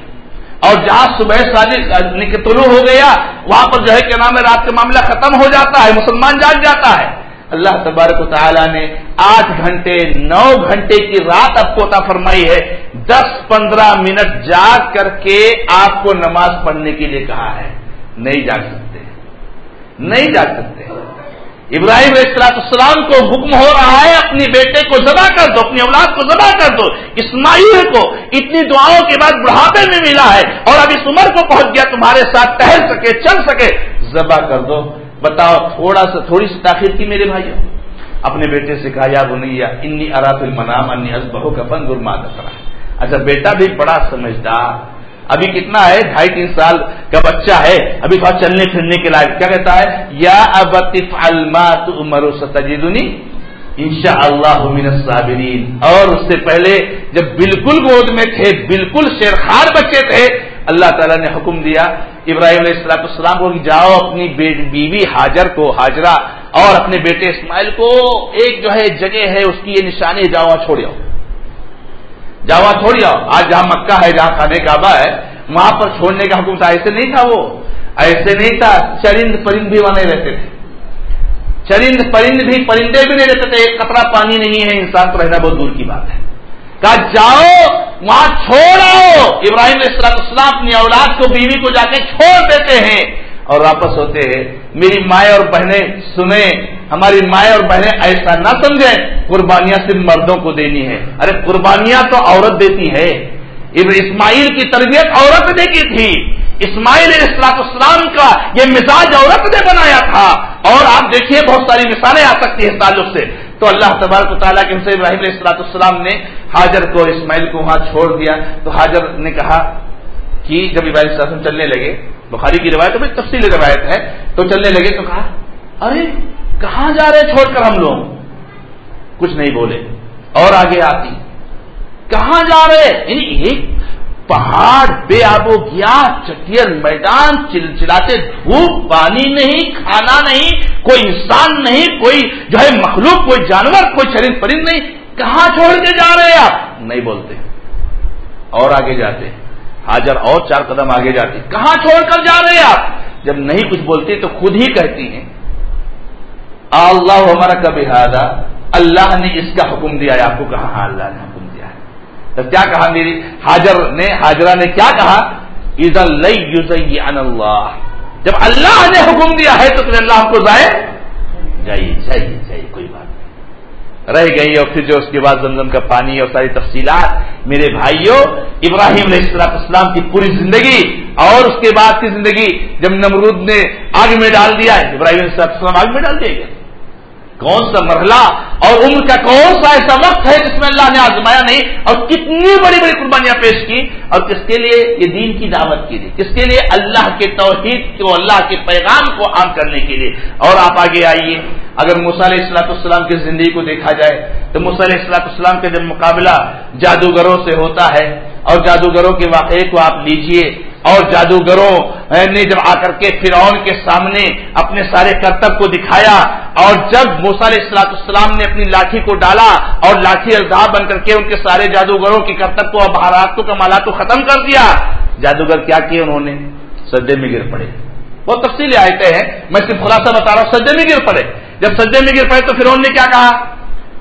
اور جہاں صبح سالی یعنی طلوع ہو گیا، وہاں پر جو ہے کیا نام ہے رات کا معاملہ ختم ہو جاتا ہے، مسلمان جاگ جاتا ہے۔ اللہ تبارک و تعالیٰ نے آٹھ گھنٹے، نو گھنٹے کی رات آپ کو عطا فرمائی ہے۔ دس پندرہ منٹ جاگ کر کے آپ کو نماز پڑھنے کے لیے کہا ہے۔ نہیں جاگ سکتے۔ نہیں جاگ سکتے۔ ابراہیم علیہ السلام کو حکم ہو رہا ہے اپنی بیٹے کو ذبح کر دو، اپنی اولاد کو ذبح کر دو۔ اسماعیل کو اتنی دعاؤں کے بعد بڑھاپے میں ملا ہے اور اب اس عمر کو پہنچ گیا، تمہارے ساتھ ٹہل سکے، چل سکے۔ ذبح کر دو۔ بتاؤ، تھوڑا سا، تھوڑی سی تاخیر کی میرے بھائی اپنے بیٹے سے کہا، یا بنیا انی اراف المنام، انی ازبہو کا بند اور اچھا بیٹا بھی بڑا سمجھدار ابھی کتنا ہے؟ ڈھائی تین سال کا بچہ ہے۔ ابھی تھوڑا چلنے پھرنے کے لائق کیا کہتا ہے؟ یا ابتف المات عمر ستجدنی انشاء اللہ صابرین اور اس سے پہلے جب بالکل گود میں تھے، بالکل شیرخار بچے تھے، اللہ تعالیٰ نے حکم دیا، ابراہیم علیہ السلام السلام کو جاؤ اپنی بیوی حاجر کو، حاجرہ، اور اپنے بیٹے اسماعیل کو، ایک جو ہے جگہ ہے، اس کی یہ نشانی جاؤ چھوڑ آؤ۔ جاوا چھوڑی آؤ۔ آج جہاں مکہ ہے، جہاں خانے کعبہ ہے، وہاں پر چھوڑنے کا حکم تھا۔ ایسے نہیں تھا وہ۔ ایسے نہیں تھا۔ چرند پرند بھی وہاں نہیں رہتے تھے۔ چرند پرند بھی، پرندے بھی نہیں رہتے تھے۔ ایک کپڑا پانی نہیں ہے۔ انسان کو رہنا بہت دور کی بات ہے۔ کہا، جاؤ، وہاں چھوڑ آؤ۔ ابراہیم اسلام اپنی اولاد کو، بیوی کو جا کے چھوڑ دیتے ہیں اور واپس ہوتے ہیں۔ میری مائیں اور بہنیں، سنیں۔ ہماری مائیں اور بہنیں ایسا نہ سمجھیں، قربانیاں صرف مردوں کو دینی ہے ارے قربانیاں تو عورت دیتی ہے۔ اسماعیل کی تربیت عورت نے کی تھی۔ اسماعیل اسلاط اسلام کا یہ مزاج عورت نے بنایا تھا۔ اور آپ دیکھیے بہت ساری مثالیں آ سکتی ہیں تعلق سے۔ تو اللہ تبارک تعالیٰ کے سے ابراہیم السلاط السلام نے حاجر کو اسماعیل کو وہاں چھوڑ دیا۔ تو حاجر نے کہا کہ جب ابراہیم السلام چلنے لگے، بخاری کی روایت میں تفصیل روایت ہے، تو چلنے لگے تو کہا، ارے کہاں جا رہے چھوڑ کر ہم لوگ؟ کچھ نہیں بولے۔ اور آگے آتی۔ کہاں جا رہے؟ یعنی ایک پہاڑ بے آبو گیا چٹیر میدان، چلچلاتے دھوپ، پانی نہیں، کھانا نہیں، کوئی انسان نہیں، کوئی جو ہے مخلوق، کوئی جانور، کوئی چرند پرند نہیں۔ کہاں چھوڑ کے جا رہے آپ؟ نہیں بولتے۔ اور آگے جاتے۔ حاجر اور چار قدم آگے جاتی کہاں چھوڑ کر جا رہے آپ؟ جب نہیں کچھ بولتی تو خود ہی کہتی ہیں۔ اللہ ہمارا کبھی ہادا اللہ نے اس کا حکم دیا ہے. آپ کو کہا ہاں اللہ نے حکم دیا ہے؟ تو کیا کہا میری حاجر نے، حاجرہ نے کیا کہا؟ عید اللہ. جب اللہ نے حکم دیا ہے تو تمہیں اللہ کو ضائع جائیے جائیے جائیے کوئی بات نہیں. رہ گئی اور پھر جو اس کے بعد زمزم کا پانی اور ساری تفصیلات. میرے بھائیوں ابراہیم علیہ السلام اسلام کی پوری زندگی اور اس کے بعد کی زندگی جب نمرود نے آگ میں ڈال دیا ہے، ابراہیم علیہ السلام آگ میں ڈال دیا گیا کون سا مرحلہ اور عمر کا کون سا ایسا وقت ہے جس میں اللہ نے آزمایا نہیں اور کتنی بڑی بڑی قربانیاں پیش کی اور کس کے لیے؟ یہ دین کی دعوت کی تھی کس کے لیے؟ اللہ کے توحید کو اللہ کے پیغام کو عام کرنے کے لیے۔ اور آپ آگے آئیے۔ اگر علیہ السلاط السلام کی زندگی کو دیکھا جائے تو علیہ السلاط السلام کا جب مقابلہ جادوگروں سے ہوتا ہے اور جادوگروں کے واقعے کو آپ لیجیے اور جادوگروں نے جب آ کر کے فرعون کے سامنے اپنے سارے کرتب کو دکھایا اور جب موسا علیہ السلاط السلام نے اپنی لاٹھی کو ڈالا اور لاٹھی الزا بن کر کے ان کے سارے جادوگروں کے کرتب کو بہارات کو، کمالات کو ختم کر دیا، جادوگر کیا کیے انہوں نے؟ سجے میں گر پڑے۔ بہت تفصیل آئے ہیں، میں صرف خلاصہ بتا رہا ہوں سجے میں گر پڑے۔ جب سجے میں گر پڑے تو فرعون نے کیا کہا؟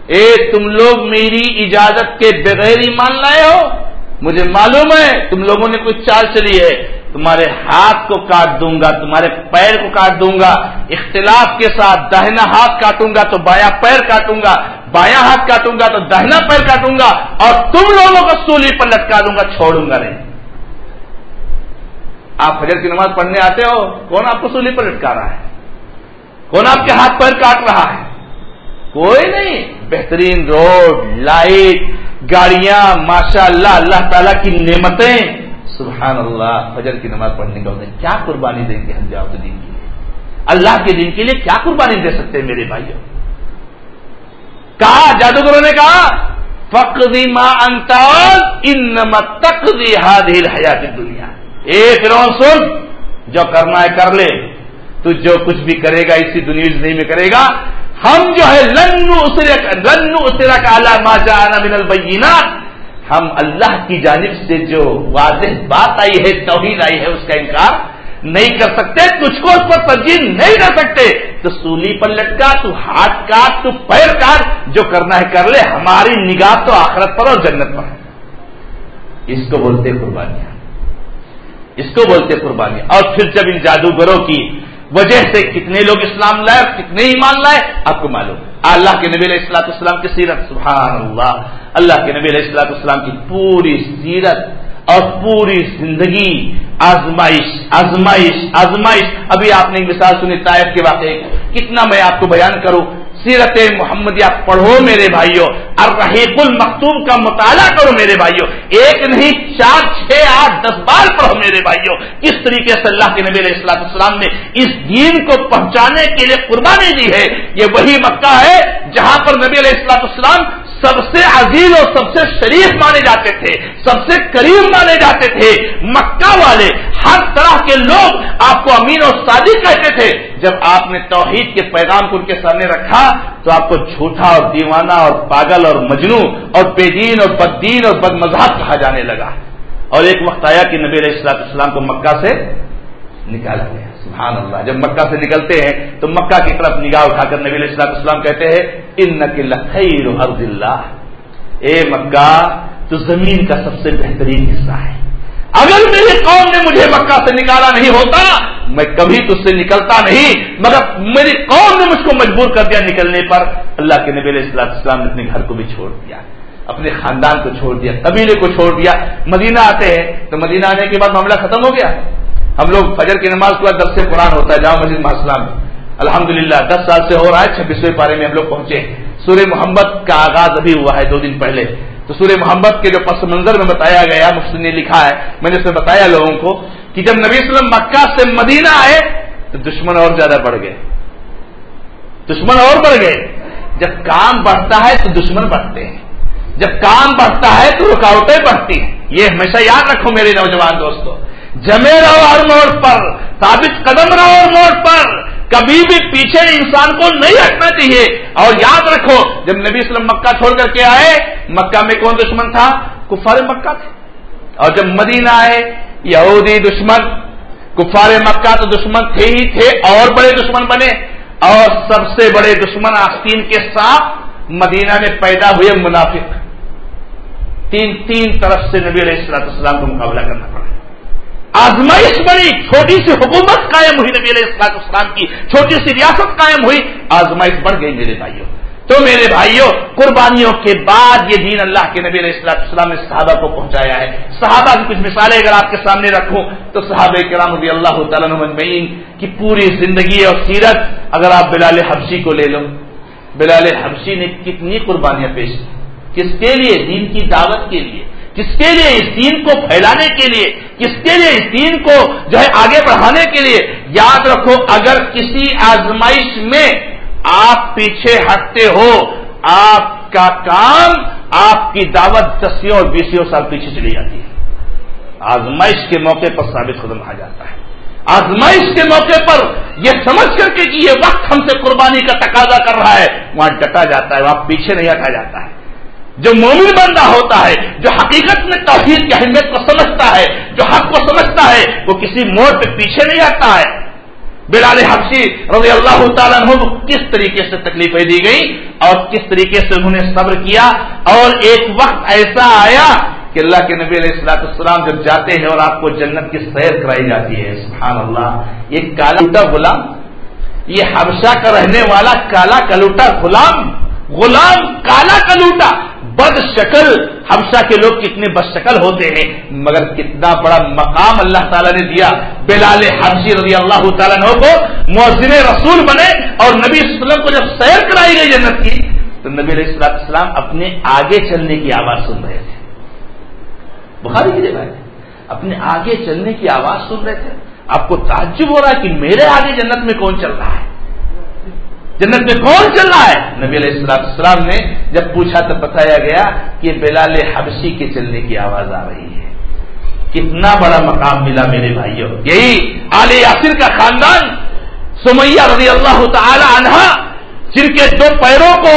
اے، تم لوگ میری اجازت کے بغیر ہی مان لائے ہو؟ مجھے معلوم ہے تم لوگوں نے کوئی چال چلی ہے، تمہارے ہاتھ کو کاٹ دوں گا، تمہارے پیر کو کاٹ دوں گا، اختلاف کے ساتھ دہنا ہاتھ کاٹوں گا تو بایا پیر کاٹوں گا، بایاں ہاتھ کاٹوں گا تو دہنا پیر کاٹوں گا، اور تم لوگوں کو سولی پر لٹکا دوں گا، چھوڑوں گا نہیں۔ آپ فجر کی نماز پڑھنے آتے ہو، کون آپ کو سولی پر لٹکا رہا ہے؟ کون آپ کے ہاتھ پیر کاٹ رہا ہے؟ کوئی نہیں، بہترین روڈ، لائٹ گاڑیاں ماشاء اللہ اللہ تعالیٰ کی نعمتیں۔ سبحان اللہ فجر کی نماز پڑھنے کا کیا قربانی دیں گے ہم جاؤ دین کے لیے؟ اللہ کے دین کے لیے کیا قربانی دے سکتے ہیں میرے بھائیوں کہا، جادوگروں نے کہا فقدی ماں انتال تقدی ہادل حیات دنیا ایک رو سن، جو کرنا ہے کر لے۔ تو جو کچھ بھی کرے گا، اسی دنیا میں کرے گا۔ ہم جو ہے، لنو اسرے لنو اسرا کا اللہ ما جانا من البینات۔ ہم اللہ کی جانب سے جو واضح بات آئی ہے، توحید آئی ہے، اس کا انکار نہیں کر سکتے۔ تجھ کو اس پر ترجیح نہیں کر سکتے۔ تو سولی پر لٹکا، تو ہاتھ کاٹ، تو پیر کاٹ۔ جو کرنا ہے کر لے۔ ہماری نگاہ تو آخرت پر اور جنت پر۔ ہے اس کو بولتے قربانیاں۔ اس کو بولتے قربانیاں۔ اور پھر جب ان جادوگروں کی وجہ سے کتنے لوگ اسلام لائے اور کتنے ایمان لائے، آپ کو معلوم۔ اللہ کے نبی علیہ السلاط اسلام کی سیرت سبحان اللہ اللہ کے نبی علیہ السلاط اسلام کی پوری سیرت اور پوری زندگی آزمائش آزمائش آزمائش۔ ابھی آپ نے ایک مثال سنی، طائف کے واقعے کتنا میں آپ کو بیان کروں سیرت محمدیہ پڑھو میرے بھائیوں اور رحیق المختوم کا مطالعہ کرو میرے بھائیوں ایک نہیں، چار، چھ، آٹھ، دس بار پڑھو میرے بھائیوں اس طریقے سے اللہ کے نبی علیہ السلام السلام نے اس دین کو پہنچانے کے لیے قربانی دی ہے۔ یہ وہی مکہ ہے جہاں پر نبی علیہ السلام السلام سب سے عزیز اور سب سے شریف مانے جاتے تھے، سب سے قریب مانے جاتے تھے۔ مکہ والے، ہر طرح کے لوگ آپ کو امین اور سادی کہتے تھے۔ جب آپ نے توحید کے پیغام کو ان کے سامنے رکھا، تو آپ کو جھوٹا اور دیوانہ اور پاگل اور مجنو اور بے دین اور بددین اور بد مذہب کہا جانے لگا۔ اور ایک وقت آیا کہ نبی علیہ السلام اسلام کو مکہ سے نکالا گیا۔ سبحان اللہ۔ جب مکہ سے نکلتے ہیں تو مکہ کی طرف نگاہ اٹھا کر نبی علیہ السلام اسلام کہتے ہیں ان نقل خیر اللہ۔ اے مکہ، تو زمین کا سب سے بہترین حصہ ہے۔ اگر میری قوم نے مجھے مکہ سے نکالا نہیں ہوتا، میں کبھی تج سے نکلتا نہیں، مگر میری قوم نے مجھ کو مجبور کر دیا نکلنے پر۔ اللہ کے نبی علیہ السلام نے اپنے گھر کو بھی چھوڑ دیا، اپنے خاندان کو چھوڑ دیا، قبیلے کو چھوڑ دیا۔ مدینہ آتے ہیں، تو مدینہ آنے کے بعد معاملہ ختم ہو گیا۔ ہم لوگ فجر کی نماز کے بعد درس قرآن ہوتا ہے، جامع مسجد محسلام میں۔ الحمد للہ دس سال سے ہو رہا ہے چھبیسویں پارے میں ہم لوگ پہنچے۔ سورہ محمد کا آغاز ابھی ہوا ہے، دو دن پہلے۔ تو سورہ محمد کے جو پس منظر میں بتایا گیا مفت نے لکھا ہے، میں نے اس میں بتایا لوگوں کو کہ جب نبی وسلم مکہ سے مدینہ آئے تو دشمن اور زیادہ بڑھ گئے۔ دشمن اور بڑھ گئے۔ جب کام بڑھتا ہے تو دشمن بڑھتے ہیں۔ جب کام بڑھتا ہے تو رکاوٹیں بڑھتی ہیں۔ یہ ہمیشہ یاد رکھو میرے نوجوان دوستوں جمے رہو ہر موڑ پر، ثابت قدم رہو ہر موڑ پر۔ کبھی بھی پیچھے انسان کو نہیں رکھنا چاہیے۔ اور یاد رکھو، جب نبی اسلم مکہ چھوڑ کر کے آئے، مکہ میں کون دشمن تھا؟ کفار مکہ تھے۔ اور جب مدینہ آئے، یہودی دشمن، کفار مکہ تو دشمن تھے ہی تھے، اور بڑے دشمن بنے۔ اور سب سے بڑے دشمن آستین کے ساتھ مدینہ میں پیدا ہوئے منافق۔ تین تین طرف سے نبی علیہ السلط السلام کو مقابلہ کرنا پڑا۔ آزمائش بڑی، چھوٹی سی حکومت قائم ہوئی نبی علیہ السلام السلام کی، چھوٹی سی ریاست قائم ہوئی، آزمائش بڑھ گئی میرے بھائیوں تو میرے بھائیوں قربانیوں کے بعد یہ دین اللہ کے نبی علیہ السلام السلام نے صحابہ کو پہنچایا ہے۔ صحابہ کی کچھ مثالیں اگر آپ کے سامنے رکھوں، تو صحابہ کرام رضی اللہ تعالیٰ مجمعین کی پوری زندگی اور سیرت اگر آپ بلال حبشی کو لے لو بلال حبشی نے کتنی قربانیاں پیش کی، کس کے لیے؟ دین کی دعوت کے لیے۔ کس کے لیے اس دین کو پھیلانے کے لیے، کس کے لیے اس دین کو جو ہے آگے بڑھانے کے لیے؟ یاد رکھو، اگر کسی آزمائش میں آپ پیچھے ہٹتے ہو، آپ کا کام، آپ کی دعوت دسیوں اور بیسوں سال پیچھے چلی جاتی ہے۔ آزمائش کے موقع پر ثابت قدم آ جاتا ہے۔ آزمائش کے موقع پر یہ سمجھ کر کے کہ یہ وقت ہم سے قربانی کا تقاضا کر رہا ہے، وہاں ڈٹا جاتا ہے، وہاں پیچھے نہیں ہٹا جاتا ہے۔ جو مومن بندہ ہوتا ہے، جو حقیقت میں توحید کی اہمیت کو سمجھتا ہے، جو حق کو سمجھتا ہے، وہ کسی موڑ پہ پیچھے نہیں ہٹتا ہے۔ بلال حفصی رضی اللہ تعالیٰ عنہ کس طریقے سے تکلیفیں دی گئی اور کس طریقے سے انہوں نے صبر کیا اور ایک وقت ایسا آیا کہ کہ اللہ کے نبی علیہ السلاط السلام جب جاتے ہیں اور آپ کو جنت کی سیر کرائی جاتی ہے۔ سبحان اللہ، یہ کالا غلام، یہ حبشہ کا رہنے والا کالا کلوٹا غلام غلام کالا کلوٹا۔ بد شکل حبشہ کے لوگ کتنے بد شکل ہوتے ہیں، مگر کتنا بڑا مقام اللہ تعالیٰ نے دیا۔ بلال حبشی رضی اللہ تعالیٰ کو مؤذن رسول بنے اور نبی وسلم کو جب سیر کرائی گئی جنت کی، تو نبی علیہ السلام السلام اپنے آگے چلنے کی آواز سن رہے تھے۔ بخاری کی جگہ اپنے آگے چلنے کی آواز سن رہے تھے۔ آپ کو تعجب ہو رہا ہے کہ میرے آگے جنت میں کون چل رہا ہے۔ جنت میں کون چل رہا ہے؟ نبی علیہ السلام السلام نے جب پوچھا تو بتایا گیا کہ بلال حبشی کے چلنے کی آواز آ رہی ہے۔ کتنا بڑا مقام ملا میرے بھائیوں۔ یہی آل یاسر کا خاندان، سمیہ رضی اللہ تعالی عنہ جن کے دو پیروں کو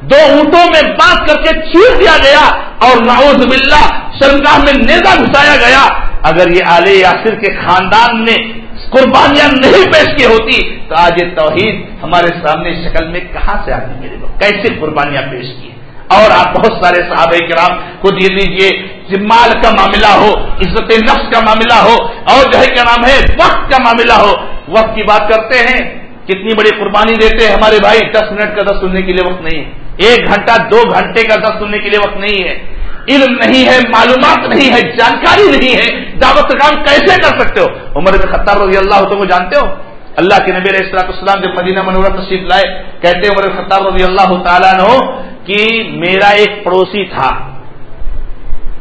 دو اونٹوں میں بات کر کے چیر دیا گیا اور نعوذ باللہ شرگاہ میں نیزا گھسایا گیا۔ اگر یہ آل یاسر کے خاندان نے قربانیاں نہیں پیش کی ہوتی، تو آج یہ توحید ہمارے سامنے شکل میں کہاں سے آتی میرے لوگ؟ کیسے قربانیاں پیش کی؟ اور آپ بہت سارے صحابہ کرام خود یہ لیجیے جی مال کا معاملہ ہو، عزت نفس کا معاملہ ہو، اور جو ہے کیا نام ہے، وقت کا معاملہ ہو۔ وقت کی بات کرتے ہیں، کتنی بڑی قربانی دیتے ہیں ہمارے بھائی، دس منٹ کا دس سننے کے لیے وقت نہیں ہے۔ ایک گھنٹہ، دو گھنٹے کا دس سننے کے لیے وقت نہیں ہے۔ علم نہیں ہے، معلومات نہیں ہے، جانکاری نہیں ہے۔ دعوت کام کیسے کر سکتے ہو؟ عمر بن خطاب رضی اللہ تم جانتے ہو؟ اللہ کے نبی علیہ السلام السلام جب مدینہ منورہ تشریف لائے، کہتے عمر بن خطاب رضی اللہ تعالیٰ نے کہ میرا ایک پڑوسی تھا۔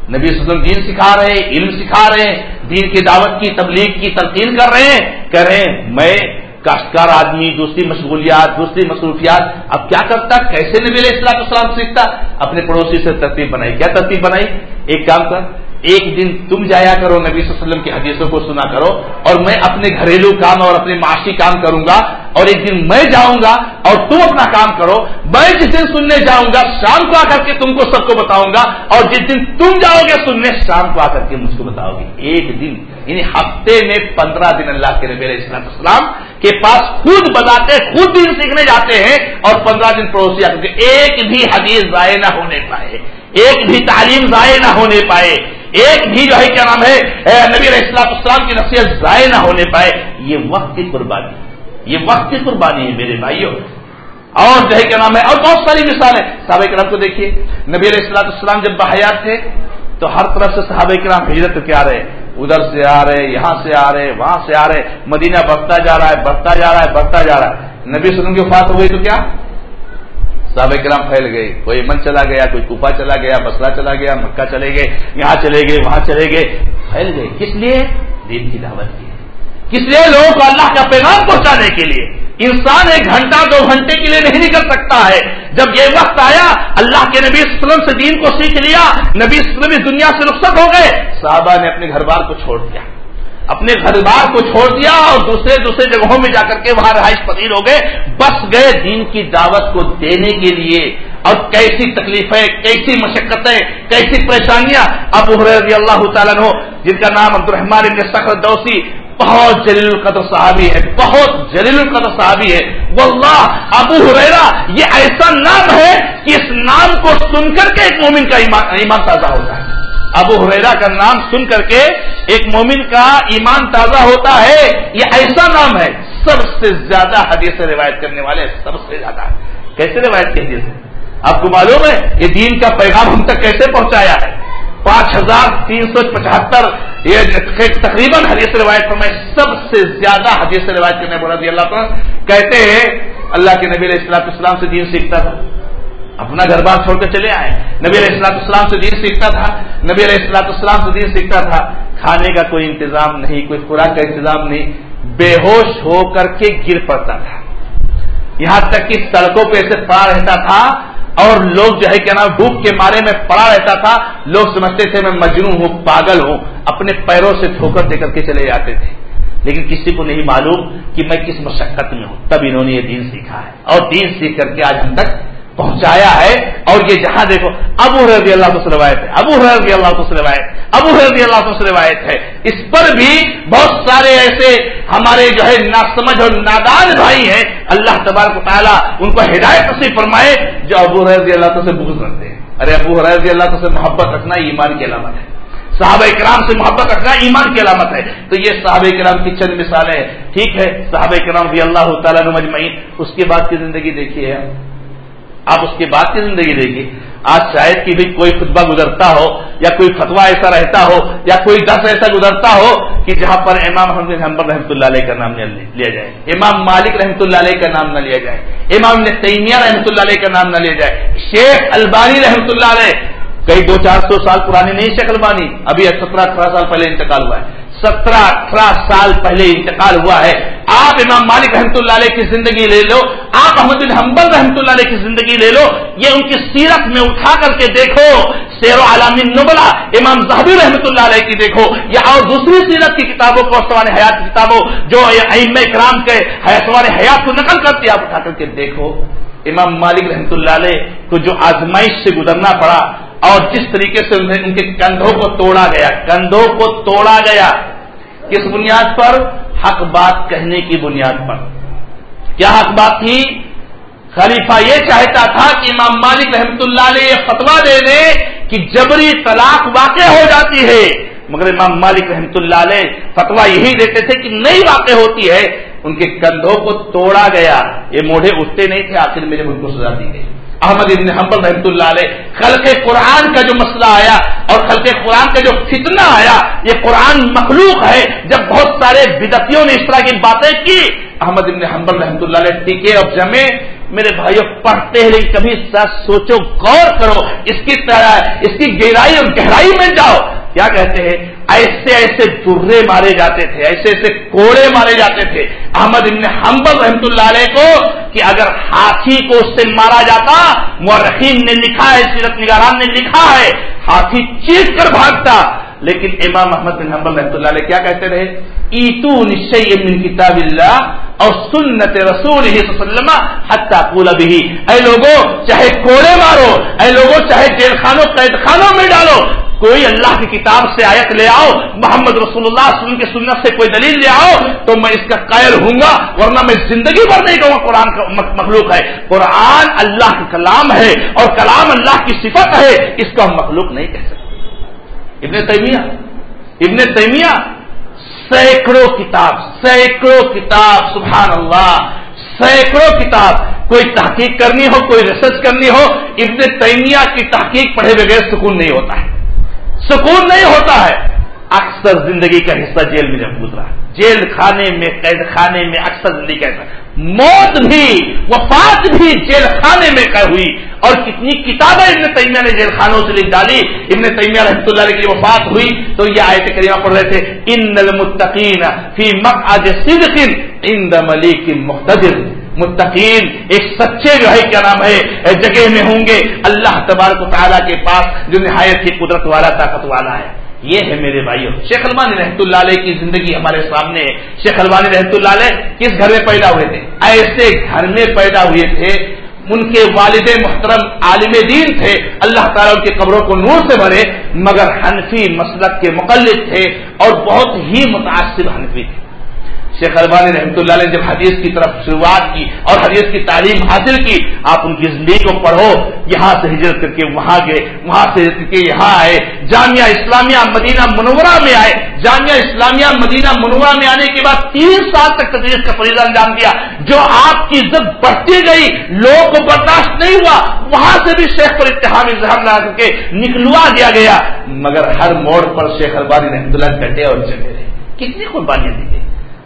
نبی وسلم دین سکھا رہے ہیں علم سکھا رہے ہیں دین کی دعوت کی، تبلیغ کی، تلقین کر رہے ہیں۔ کہہ رہے ہیں، میں کاشتکار آدمی، دوسری مشغولیات، دوسری مصروفیات، اب کیا کرتا؟ کیسے نبی علیہ السلام السلام سیکھتا؟ اپنے پڑوسی سے ترتیب بنائی۔ کیا ترتیب بنائی؟ ایک کام کر ایک دن تم جایا کرو، نبی صلی اللہ علیہ وسلم کی حدیثوں کو سنا کرو اور میں اپنے گھریلو کام اور اپنے معاشی کام کروں گا اور ایک دن میں جاؤں گا اور تم اپنا کام کرو۔ میں جس دن سننے جاؤں گا، شام کو آ کر کے تم کو سب کو بتاؤں گا اور جس دن تم جاؤ گے سننے، شام کو آ کر کے مجھ کو بتاؤ گے۔ ایک دن یعنی ہفتے میں پندرہ دن اللہ کے نبی علیہ السلام السلام کے پاس خود بتاتے، خود دن سیکھنے جاتے ہیں اور پندرہ دن پڑوسی آ کر کے ایک بھی حدیث ضائع نہ ہونے پائے، ایک بھی تعلیم ضائع نہ ہونے پائے۔ ایک بھی جو ہے کیا نام ہے؟ نبی علیہ السلام اسلام کی نصیحت ضائع نہ ہونے پائے۔ یہ وقت کی قربانی یہ وقت کی قربانی ہے میرے بھائیوں۔ اور جو ہے کیا نام ہے؟ اور بہت ساری مثالیں صحابہ کرام کو دیکھیے۔ نبی علیہ السلام السلام جب بحیات تھے، تو ہر طرف سے صحابہ کرام ہجرت کے آ رہے ادھر سے آ رہے یہاں سے آ رہے وہاں سے آ رہے مدینہ بڑھتا جا رہا ہے، بڑھتا جا رہا ہے، بڑھتا جا رہا ہے۔ نبی وسلم کی وفات ہو گئی تو کیا؟ صحابہ کرام پھیل گئے۔ کوئی من چلا گیا، کوئی کوپا چلا گیا بسرا چلا گیا، مکہ چلے گئے، یہاں چلے گئے، وہاں چلے گئے۔ پھیل گئے۔ کس لیے؟ دین کی دعوت کی کس لیے؟ لوگوں کو اللہ کا پیغام پہنچانے کے لیے۔ انسان ایک گھنٹہ، دو گھنٹے کے لیے نہیں نکل سکتا ہے۔ جب یہ وقت آیا، اللہ کے نبی وسلم سے دین کو سیکھ لیا، نبی وسلم دنیا سے رخصت ہو گئے۔ صحابہ نے اپنے گھر بار کو چھوڑ دیا۔ اپنے گھر بار کو چھوڑ دیا اور دوسرے دوسرے جگہوں میں جا کر کے وہاں رہائش پذیر ہو گئے۔ بس گئے دین کی دعوت کو دینے کے لیے۔ اور کیسی تکلیفیں، کیسی مشقتیں، کیسی پریشانیاں۔ اب رضی اللہ تعالیٰ ہو جن کا نام عبد الرحمان ابن سخر دوسی بہت جلیل القدر صحابی ہے بہت جلیل القدر صحابی ہے واللہ، ابو حریرا یہ ایسا نام ہے کہ اس نام کو سن کر کے ایک مومن کا ایمان تازہ ہوتا ہے ابو حریرا کا نام سن کر کے ایک مومن کا ایمان تازہ ہوتا ہے، یہ ایسا نام ہے، سب سے زیادہ حدیث روایت کرنے والے سب سے زیادہ۔ کیسے روایت کی حدیث آپ کو معلوم ہے، یہ دین کا پیغام ہم تک کیسے پہنچایا ہے؟ پانچ ہزار تین سو پچہتر، یہ تقریباً حدیث روایت پر میں سب سے زیادہ حدیث روایت کرنے والا اللہ پر کہتے ہیں، اللہ کے نبی علیہ السلام اسلام سے دین سیکھتا تھا۔ اپنا گھر بار چھوڑ کر چلے آئے۔ نبی علیہ السلاط اسلام سے دین سیکھتا تھا۔ نبی علیہ السلاط اسلام سے دین سیکھتا تھا۔ کھانے کا کوئی انتظام نہیں، کوئی خوراک کا انتظام نہیں۔ بے ہوش ہو کر کے گر پڑتا تھا۔ یہاں تک کہ سڑکوں پہ ایسے پڑا رہتا تھا اور لوگ جو ہے کیا نام بھوک کے مارے میں پڑا رہتا تھا۔ لوگ سمجھتے تھے، میں مجنو ہوں، پاگل ہوں۔ اپنے پیروں سے ٹھوکر دے کر کے چلے جاتے تھے۔ لیکن کسی کو نہیں معلوم کہ میں کس مشقت میں ہوں۔ تب انہوں نے یہ دین سیکھا ہے۔ اور دین سیکھ کر کے آج ہم تک پہنچایا ہے اور یہ جہاں دیکھو، ابو رضی اللہ سے روایت ہے، ابو رضی اللہ سے روایت ابو رضی اللہ سے روایت ہے۔ اس پر بھی بہت سارے ایسے ہمارے جو ہے نا سمجھ اور نادان بھائی ہیں۔ اللہ تبارک تعالیٰ ان کو ہدایت نصیب فرمائے جو ابو رضی اللہ سے بغض رکھتے ہیں۔ ارے ابو رضی اللہ سے محبت رکھنا ایمان کی علامت ہے۔ صحابہ کرام سے محبت رکھنا ایمان کی علامت ہے۔ تو یہ صحابہ کرام کی چند مثالیں ٹھیک ہے، صحابہ کرام رضی اللہ تعالیٰ مجمعین، اس کے بعد کی زندگی دیکھیے۔ آپ اس کے بعد کی زندگی دیکھیے آج شاید کہ بھی کوئی خطبہ گزرتا ہو یا کوئی فتوا ایسا رہتا ہو یا کوئی دس ایسا گزرتا ہو کہ جہاں پر امام حمد حمبر رحمۃ اللہ علیہ کا نام نہ لیا جائے۔ امام مالک رحمۃ اللہ علیہ کا نام نہ لیا جائے۔ امام تیمیہ رحمۃ اللہ علیہ کا نام نہ لیا جائے۔ شیخ البانی رحمۃ اللہ علیہ۔ کئی دو چار سو سال پرانی نہیں شیخ البانی، ابھی سترہ اٹھارہ سال پہلے انتقال ہوا ہے۔ سترہ اٹھارہ سال پہلے انتقال ہوا ہے۔ آپ امام مالک رحمۃ اللہ علیہ کی زندگی لے لو، آپ احمد بن حمبل رحمۃ اللہ علیہ کی زندگی لے لو، یہ ان کی سیرت میں اٹھا کر کے دیکھو۔ سیر و عالمی نبلا، امام زہبی رحمۃ اللہ علیہ کی دیکھو۔ یا اور دوسری سیرت کی کتابوں کو سوال حیات کی کتابوں جو ام کرام کے سوال حیات کو نقل کرتے آپ اٹھا کر کے دیکھو۔ امام مالک رحمۃ اللہ علیہ کو جو آزمائش سے گزرنا پڑا اور جس طریقے سے انہیں ان کے کندھوں کو توڑا گیا؟ کندھوں کو توڑا گیا۔ کس بنیاد پر؟ حق بات کہنے کی بنیاد پر۔ کیا حق بات تھی؟ خلیفہ یہ چاہتا تھا کہ امام مالک رحمت اللہ علیہ یہ فتوا دے دے کہ جبری طلاق واقع ہو جاتی ہے۔ مگر امام مالک رحمت اللہ علیہ فتوا یہی دیتے تھے کہ نہیں واقع ہوتی ہے۔ ان کے کندھوں کو توڑا گیا۔ یہ موڑے اٹھتے نہیں تھے، آخر میرے ان کو سزا دی گئی۔ احمد ابن حمبل رحمۃ اللہ علیہ، خلق قرآن کا جو مسئلہ آیا اور خلق قرآن کا جو فتنہ آیا، یہ قرآن مخلوق ہے۔ جب بہت سارے بدتیوں نے اس طرح کی باتیں کی، احمد ابن حمبل رحمۃ اللہ علیہ ٹیکے اور جمے میرے بھائیوں، پڑھتے ہیں کبھی سچ سوچو، غور کرو، اس کی طرح، اس کی گہرائی اور گہرائی میں جاؤ۔ کیا کہتے ہیں؟ ایسے ایسے درے مارے جاتے تھے، ایسے ایسے کوڑے مارے جاتے تھے۔ احمد ابن حنبل رحمت اللہ علیہ کو کہ اگر ہاتھی کو اس سے مارا جاتا، مورخین نے لکھا ہے، سیرت نگاران نے لکھا ہے، ہاتھی چیز کر بھاگتا۔ لیکن امام محمد بن حنبل رحمۃ اللہ علیہ کیا کہتے رہے؟ ایتو نشی من کتاب اللہ اور سنت رسول ہی وسلم حتہ پولا بھی اے لوگوں چاہے کوڑے مارو، اے لوگوں چاہے جیل خانوں قید خانوں میں ڈالو۔ کوئی اللہ کی کتاب سے آیت لے آؤ، محمد رسول اللہ وسلم کی سنت سے کوئی دلیل لے آؤ، تو میں اس کا قائل ہوں گا، ورنہ میں زندگی بھر نہیں کہوں گا قرآن کا مخلوق ہے۔ قرآن اللہ کا کلام ہے اور کلام اللہ کی صفت ہے، اس کو ہم مخلوق نہیں کہہ سکتے۔ ابن تیمیہ ابن تیمیہ، سینکڑوں کتاب سینکڑوں کتاب، سبحان اللہ، سینکڑوں کتاب۔ کوئی تحقیق کرنی ہو، کوئی ریسرچ کرنی ہو، ابن تیمیہ کی تحقیق پڑھے بغیر سکون نہیں ہوتا ہے۔ سکون نہیں ہوتا ہے۔ اکثر زندگی کا حصہ جیل میں جب گزرا جیل خانے میں، قید خانے میں اکثر زندگی کا حصہ۔ موت بھی، وفات بھی جیل خانے میں ہوئی۔ اور کتنی کتابیں ابن تیمیہ نے جیل خانوں سے لکھ ڈالی۔ ابن تیمیہ رحمۃ اللہ علیہ کی وفات ہوئی۔ تو یہ آیت کریمہ پڑھ رہے تھے۔ ان المتقین فی مقعد صدق عند ملیک مقتدر۔ متقین، ایک سچے جو ہے، کیا نام ہے جگہ میں ہوں گے۔ اللہ تبارک و تعالیٰ کے پاس جو نہایت ہی قدرت والا، طاقت والا ہے۔ یہ ہے میرے بھائیوں شیخ البانی رحمت اللہ علیہ کی زندگی ہمارے سامنے ہے۔ شیخ البانی رحمت اللہ علیہ کس گھر میں پیدا ہوئے تھے؟ ایسے گھر میں پیدا ہوئے تھے۔ ان کے والد محترم عالم دین تھے۔ اللہ تعالیٰ ان کی قبروں کو نور سے بھرے، مگر حنفی مسلک کے مقلد تھے اور بہت ہی متاثر حنفی تھے۔ شیخ البانی رحمۃ اللہ علیہ جب حدیث کی طرف شروعات کی اور حدیث کی تعلیم حاصل کی، آپ ان کی زندگی کو پڑھو، یہاں سے ہجرت کر کے وہاں گئے، وہاں سے ہجرت کر کے یہاں آئے، جامعہ اسلامیہ مدینہ منورہ میں آئے۔ جامعہ اسلامیہ مدینہ منورہ میں آنے کے بعد تین سال تک تدریس کا فریضہ انجام دیا۔ جو آپ کی عزت بڑھتی گئی، لوگوں کو برداشت نہیں ہوا، وہاں سے بھی شیخ پر اتحام اظہار نہ کر کے نکلوا دیا گیا۔ مگر ہر موڑ پر شیخ البانی رحمۃ اللہ ڈٹے اور چلے کتنی قربانیاں دی۔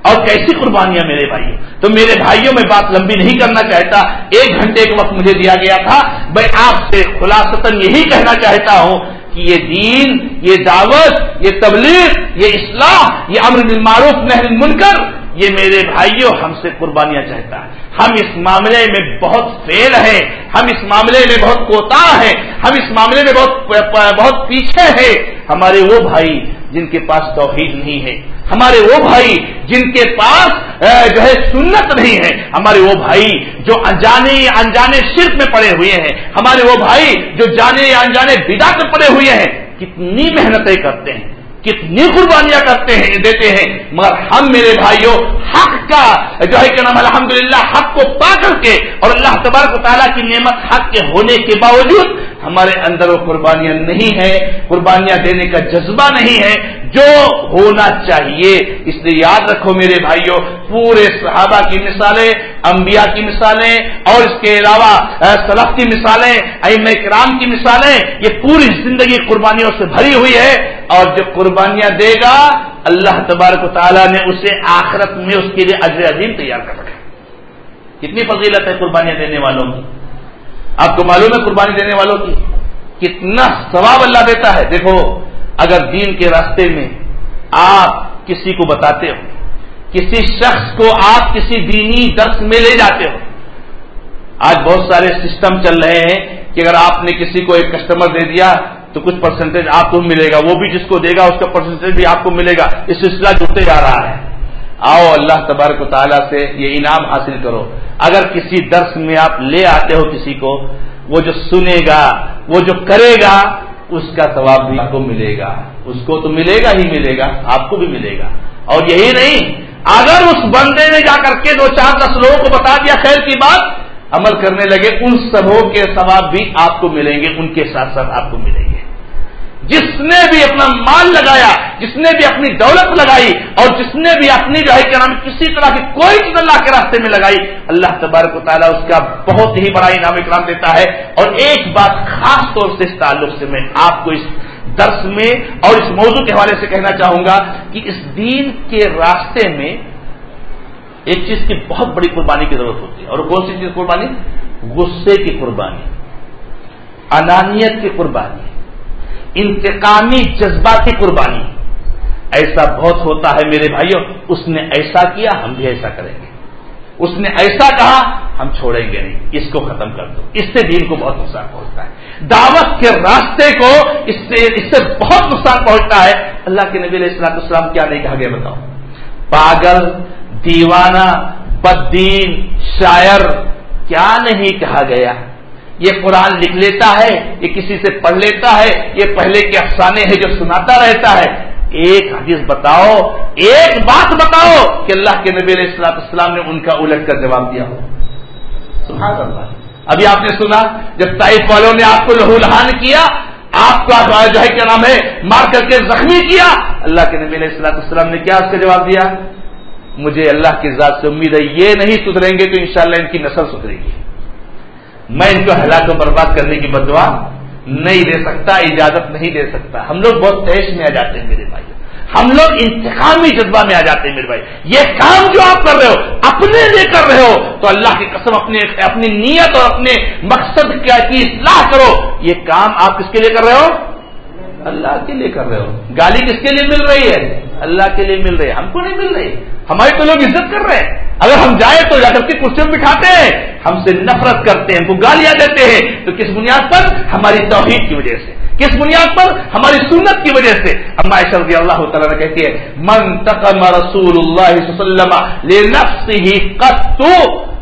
اور کیسی قربانیاں میرے بھائیوں؟ تو میرے بھائیوں، میں بات لمبی نہیں کرنا چاہتا۔ ایک گھنٹے کے وقت مجھے دیا گیا تھا۔ میں آپ سے خلاصتاً یہی کہنا چاہتا ہوں کہ یہ دین، یہ دعوت، یہ تبلیغ، یہ اصلاح، یہ امر بالمعروف نہر منکر یہ میرے بھائیوں ہم سے قربانیاں چاہتا ہے۔ ہم اس معاملے میں بہت فیل ہیں، ہم اس معاملے میں بہت کوتا ہے ہم اس معاملے میں بہت بہت پیچھے ہیں۔ ہمارے وہ بھائی جن کے پاس توحید نہیں ہے، ہمارے وہ بھائی جن کے پاس جو ہے سنت نہیں ہے۔ ہمارے وہ بھائی جو انجانے انجانے شرک میں پڑے ہوئے ہیں۔ ہمارے وہ بھائی جو جانے، انجانے بدا میں پڑے ہوئے ہیں۔ کتنی محنتیں کرتے ہیں۔ کتنی قربانیاں کرتے ہیں، دیتے ہیں۔ مگر ہم میرے بھائیوں، حق کا جو ہے کہ نام الحمد حق کو پا کر کے اور اللہ تبارک تعالیٰ کی نعمت حق کے ہونے کے باوجود ہمارے اندر وہ قربانیاں نہیں ہیں۔ قربانیاں دینے کا جذبہ نہیں ہے۔ جو ہونا چاہیے۔ اس لیے یاد رکھو میرے بھائیوں پورے صحابہ کی مثالیں، انبیاء کی مثالیں، اور اس کے علاوہ سلف کی مثالیں ام کرام کی مثالیں، یہ پوری زندگی قربانیوں سے بھری ہوئی ہے۔ اور جو قربانیاں دے گا، اللہ تبارک و تعالیٰ نے اسے آخرت میں اس کے لیے اجر عظیم تیار کر رکھا کتنی فضیلت ہے قربانیاں دینے والوں کی۔ آپ کو معلوم ہے قربانی دینے والوں کی؟ کتنا ثواب اللہ دیتا ہے۔ دیکھو اگر دین کے راستے میں آپ کسی کو بتاتے ہو، کسی شخص کو آپ کسی دینی درس میں لے جاتے ہو، آج بہت سارے سسٹم چل رہے ہیں کہ اگر آپ نے کسی کو ایک کسٹمر دے دیا تو کچھ پرسنٹیج آپ کو ملے گا، وہ بھی جس کو دے گا اس کا پرسنٹیج بھی آپ کو ملے گا۔ یہ سلسلہ جڑتے جا رہا ہے۔ آؤ اللہ تبارک و تعالیٰ سے یہ انعام حاصل کرو۔ اگر کسی درس میں آپ لے آتے ہو کسی کو، وہ جو سنے گا، وہ جو کرے گا اس کا ثواب بھی آپ کو ملے گا۔ اس کو تو ملے گا ہی ملے گا، آپ کو بھی ملے گا۔ اور یہی نہیں، اگر اس بندے نے جا کر کے دو چار دس لوگوں کو بتا دیا خیر کی بات، عمل کرنے لگے، ان سبوں کے ثواب بھی آپ کو ملیں گے، ان کے ساتھ ساتھ آپ کو ملیں گے۔ جس نے بھی اپنا مال لگایا، جس نے بھی اپنی دولت لگائی، اور جس نے بھی اپنی جو ہے کہ نام، کسی طرح کی کوئی چیز اللہ کے راستے میں لگائی، اللہ تبارک و تعالیٰ اس کا بہت ہی بڑا انعام اکرام دیتا ہے۔ اور ایک بات خاص طور سے اس تعلق سے میں آپ کو اس درس میں اور اس موضوع کے حوالے سے کہنا چاہوں گا کہ اس دین کے راستے میں ایک چیز کی بہت بڑی قربانی کی ضرورت ہوتی ہے۔ اور کون سی چیز قربانی؟ غصے کی قربانی، انانیت کی قربانی۔ انتقامی جذباتی قربانی۔ ایسا بہت ہوتا ہے میرے بھائیوں، اس نے ایسا کیا، ہم بھی ایسا کریں گے۔ اس نے ایسا کہا، ہم چھوڑیں گے نہیں، اس کو ختم کر دو۔ اس سے دین کو بہت نقصان پہنچتا ہے۔ دعوت کے راستے کو اس سے اس سے بہت نقصان پہنچتا ہے۔ اللہ کے نبی علیہ السلام السلام کیا نہیں کہا گیا، بتاؤ۔ پاگل، دیوانہ بدین شاعر، کیا نہیں کہا گیا؟ یہ قرآن لکھ لیتا ہے، یہ کسی سے پڑھ لیتا ہے، یہ پہلے کے افسانے ہیں جو سناتا رہتا ہے۔ ایک حدیث بتاؤ، ایک بات بتاؤ کہ اللہ کے نبی علیہ السلام السلام نے ان کا الٹ کر جواب دیا ہو۔ سبحان اللہ۔ ابھی آپ نے سنا، جب طائف والوں نے آپ کو لہو لہان کیا، آپ کا جو ہے، کیا نام ہے، مار کر کے زخمی کیا۔ اللہ کے نبی علیہ السلام السلام نے کیا اس کا جواب دیا؟ مجھے اللہ کی ذات سے امید ہے، یہ نہیں سدھریں گے تو انشاءاللہ ان کی نسل سدھرے گی۔ میں ان کو ہلاک و برباد کرنے کی بدوا نہیں دے سکتا، اجازت نہیں دے سکتا۔ ہم لوگ بہت تیش میں آ جاتے ہیں میرے بھائی۔ ہم لوگ انتخابی جذبہ میں آ جاتے ہیں میرے بھائی۔ یہ کام جو آپ کر رہے ہو، اپنے لیے کر رہے ہو، تو اللہ کی قسم اپنے اپنی نیت اور اپنے مقصد کیا کی اصلاح کرو۔ یہ کام آپ کس کے لیے کر رہے ہو؟ اللہ کے لیے کر رہے ہو۔ گالی کس کے لیے مل رہی ہے؟ اللہ کے لیے مل رہی ہے۔ ہم کو نہیں مل رہی۔ ہماری تو لوگ عزت کر رہے ہیں۔ اگر ہم جائیں تو جا کر کے کرسیوں بٹھاتے ہیں۔ ہم سے نفرت کرتے ہیں، ہم کو گالیاں دیتے ہیں۔ تو کس بنیاد پر؟ ہماری توحید کی وجہ سے۔ کس بنیاد پر؟ ہماری سنت کی وجہ سے۔ اما رضی اللہ تعالیٰ نے کہتی ہے من تقم رسول اللہ ہی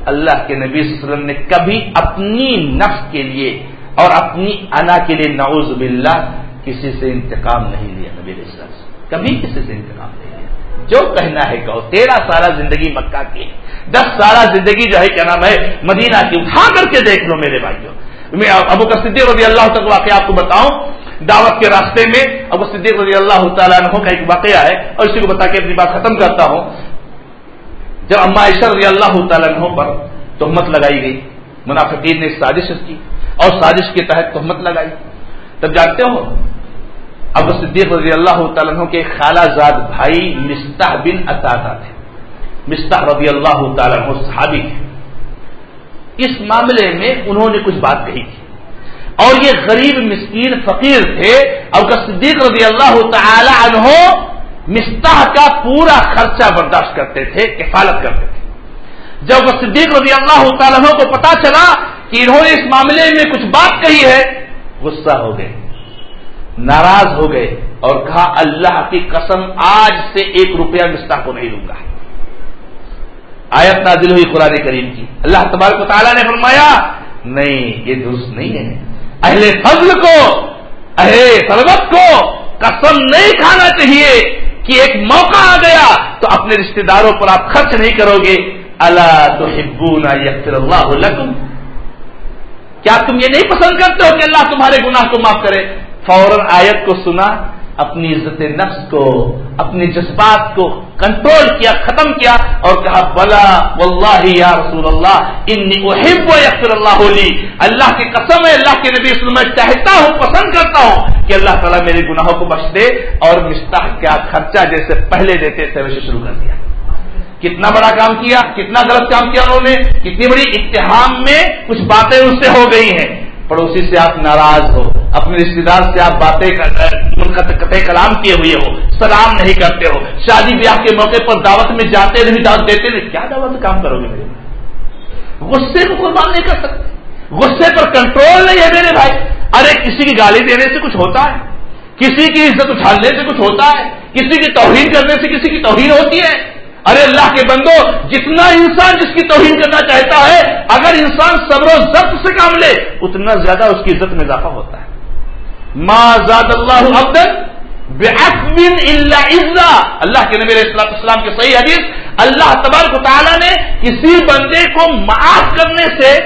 اللہ کے نبی صلی اللہ علیہ وسلم نے کبھی اپنی نفس کے لیے اور اپنی انا کے لیے نعوذ باللہ کسی سے انتقام نہیں لیا نبی علیہ السلام کبھی کسی سے انتقام نہیں۔ جو کہنا ہے کہو۔ تیرہ سالہ زندگی مکہ کی ہے۔ دس سالہ زندگی جو ہے، کیا نام ہے، مدینہ کی۔ اٹھا کر کے دیکھ لو میرے بھائیوں۔ میں ابو کا صدیق رضی اللہ تک واقعہ آپ کو بتاؤں۔ دعوت کے راستے میں ابو صدیق رضی اللہ تعالیٰ عنہ کا ایک واقعہ ہے۔ اور اسی کو بتا کے اپنی بات ختم کرتا ہوں۔ جب اما عشر رضی اللہ تعالیٰ عنہ پر تہمت لگائی گئی، منافقین نے سازش کی اور سازش کے تحت تہمت لگائی۔ تب جانتے ہو ابو صدیق رضی اللہ تعالیٰ عنہ کے خالہ زاد بھائی مستح بن اطاطا تھے۔ مستح رضی اللہ تعالیٰ عنہ صحابی تھے۔ اس معاملے میں انہوں نے کچھ بات کہی تھی۔ اور یہ غریب مسکین فقیر تھے ابو صدیق رضی اللہ تعالی عنہ مستح کا پورا خرچہ برداشت کرتے تھے، کفالت کرتے تھے۔ جب وہ صدیق رضی اللہ تعالیٰ عنہ کو پتا چلا کہ انہوں نے اس معاملے میں کچھ بات کہی ہے، غصہ ہو گئے۔ ناراض ہو گئے اور کہا اللہ کی قسم آج سے ایک روپیہ مستا کو نہیں دوں گا۔ آیت نازل ہوئی قرآن کریم کی۔ اللہ تبارک و تعالیٰ نے فرمایا، نہیں، یہ درست نہیں ہے۔ اہل فضل کو، اہل سربت کو قسم نہیں کھانا چاہیے کہ ایک موقع آ گیا تو اپنے رشتہ داروں پر آپ خرچ نہیں کرو گے۔ اللہ تو ہبونا اللہ لکم۔ کیا تم یہ نہیں پسند کرتے ہو کہ اللہ تمہارے گناہ کو معاف کرے؟ فوراً آیت کو سنا، اپنی عزت نفس کو اپنے جذبات کو کنٹرول کیا، ختم کیا اور کہا، بلا، واللہ یا رسول اللہ، انی احب و یغفر اللہ لی۔ اللہ کی قسم ہے، اللہ کے نبی میں چاہتا ہوں، پسند کرتا ہوں کہ اللہ تعالیٰ میرے گناہوں کو بخش دے اور مستح کیا خرچہ جیسے پہلے دیتے تھے، ویسے شروع کر دیا۔ کتنا بڑا کام کیا، کتنا غلط کام کیا انہوں نے، کتنی بڑی اتحام میں کچھ باتیں اس سے ہو گئی ہیں۔ پڑوسی سے آپ ناراض ہو، اپنے رشتے دار سے آپ باتیں قطع کلام کیے ہوئے ہو، سلام نہیں کرتے ہو، شادی بیاہ کے موقع پر دعوت میں جاتے نہیں، دعوت دیتے نہیں، کیا دعوت کام کرو گے میرے؟ غصے کو قربان نہیں کر سکتے، غصے پر کنٹرول نہیں ہے میرے بھائی۔ ارے، کسی کی گالی دینے سے کچھ ہوتا ہے؟ کسی کی عزت اچھالنے سے کچھ ہوتا ہے؟ کسی کی توہین کرنے سے کسی کی توہین ہوتی ہے؟ ارے اللہ کے بندو، جتنا انسان جس کی توہین کرنا چاہتا ہے، اگر انسان صبر و ضبط سے کام لے، اتنا زیادہ اس کی عزت میں اضافہ ہوتا ہے۔ ما زاد اللہ اللہ اللہ کے نبی علیہ السلام کے صحیح حدیث، اللہ تبارک تعالیٰ نے کسی بندے کو معاف کرنے سے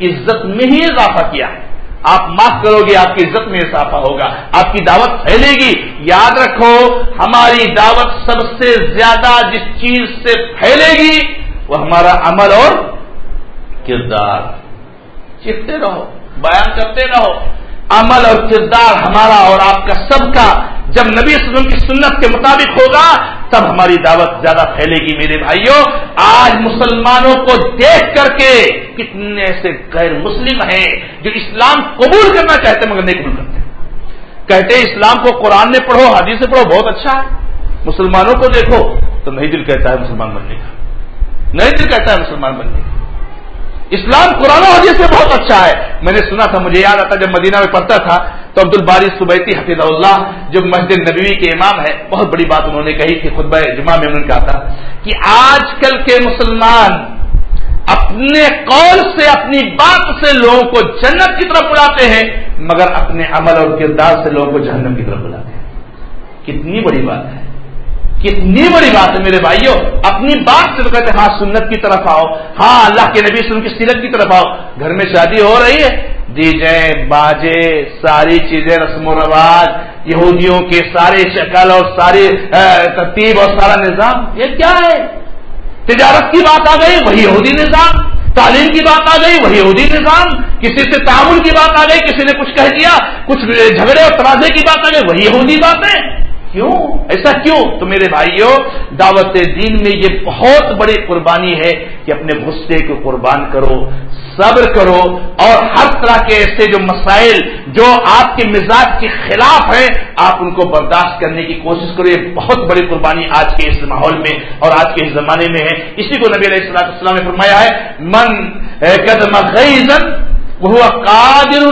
عزت میں ہی اضافہ کیا۔ ہے آپ معاف کرو گے، آپ کی عزت میں اضافہ ہوگا، آپ کی دعوت پھیلے گی۔ یاد رکھو، ہماری دعوت سب سے زیادہ جس چیز سے پھیلے گی، وہ ہمارا عمل اور کردار۔ چیختے رہو، بیان کرتے رہو۔ عمل اور کردار ہمارا اور آپ کا سب کا جب نبی وسلم کی سنت کے مطابق ہوگا تب ہماری دعوت زیادہ پھیلے گی میرے بھائیوں۔ آج مسلمانوں کو دیکھ کر کے کتنے ایسے غیر مسلم ہیں جو اسلام قبول کرنا چاہتے مگر نہیں قبول کرتے۔ کہتے اسلام کو قرآن میں پڑھو حادی سے پڑھو، بہت اچھا ہے۔ مسلمانوں کو دیکھو تو نہیں دل کہتا ہے مسلمان بننے کا۔ نہیں دل کہتا ہے مسلمان بننے کا۔ اسلام قرآن حدیث سے بہت اچھا ہے۔ میں نے سنا تھا، مجھے یاد آتا جب مدینہ میں پڑھتا تھا تو عبد الباری صبیتی حفیظ اللہ جو مسجد نبوی کے امام ہے، بہت بڑی بات انہوں نے کہی تھی خطبہ جمعہ میں، انہوں نے کہا تھا کہ آج کل کے مسلمان اپنے قول سے، اپنی بات سے لوگوں کو جنت کی طرف بلاتے ہیں، مگر اپنے عمل اور کردار سے لوگوں کو جہنم کی طرف بلاتے ہیں۔ کتنی بڑی بات ہے۔ کتنی بڑی بات ہے میرے بھائیوں، اپنی بات سے کہتے ہاں سنت کی طرف آؤ ہاں اللہ کے نبی سن کی سیرت کی طرف آؤ۔ گھر میں شادی ہو رہی ہے ڈی باجے ساری چیزیں رسم و رواج، یہودیوں کے سارے شکل اور ساری ترتیب اور سارا نظام، یہ کیا ہے؟ تجارت کی بات آ گئی، وہی یہودی نظام، تعلیم کی بات آ گئی، وہی یہودی نظام، کسی سے تعاون کی بات آ گئی، کسی نے کچھ کہہ دیا، کچھ جھگڑے اور تنازع کی بات آ گئی، وہی یہودی بات ہے کیوں؟ ایسا کیوں؟ تو میرے بھائیوں دعوت دین میں یہ بہت بڑی قربانی ہے کہ اپنے غصے کو قربان کرو، صبر کرو، اور ہر طرح کے ایسے جو مسائل جو آپ کے مزاج کے خلاف ہیں، آپ ان کو برداشت کرنے کی کوشش کرو۔ یہ بہت بڑی قربانی آج کے اس ماحول میں اور آج کے اس زمانے میں ہے۔ اسی کو نبی علیہ السلام السلام نے فرمایا ہے، من قدم غیزن وہ قادر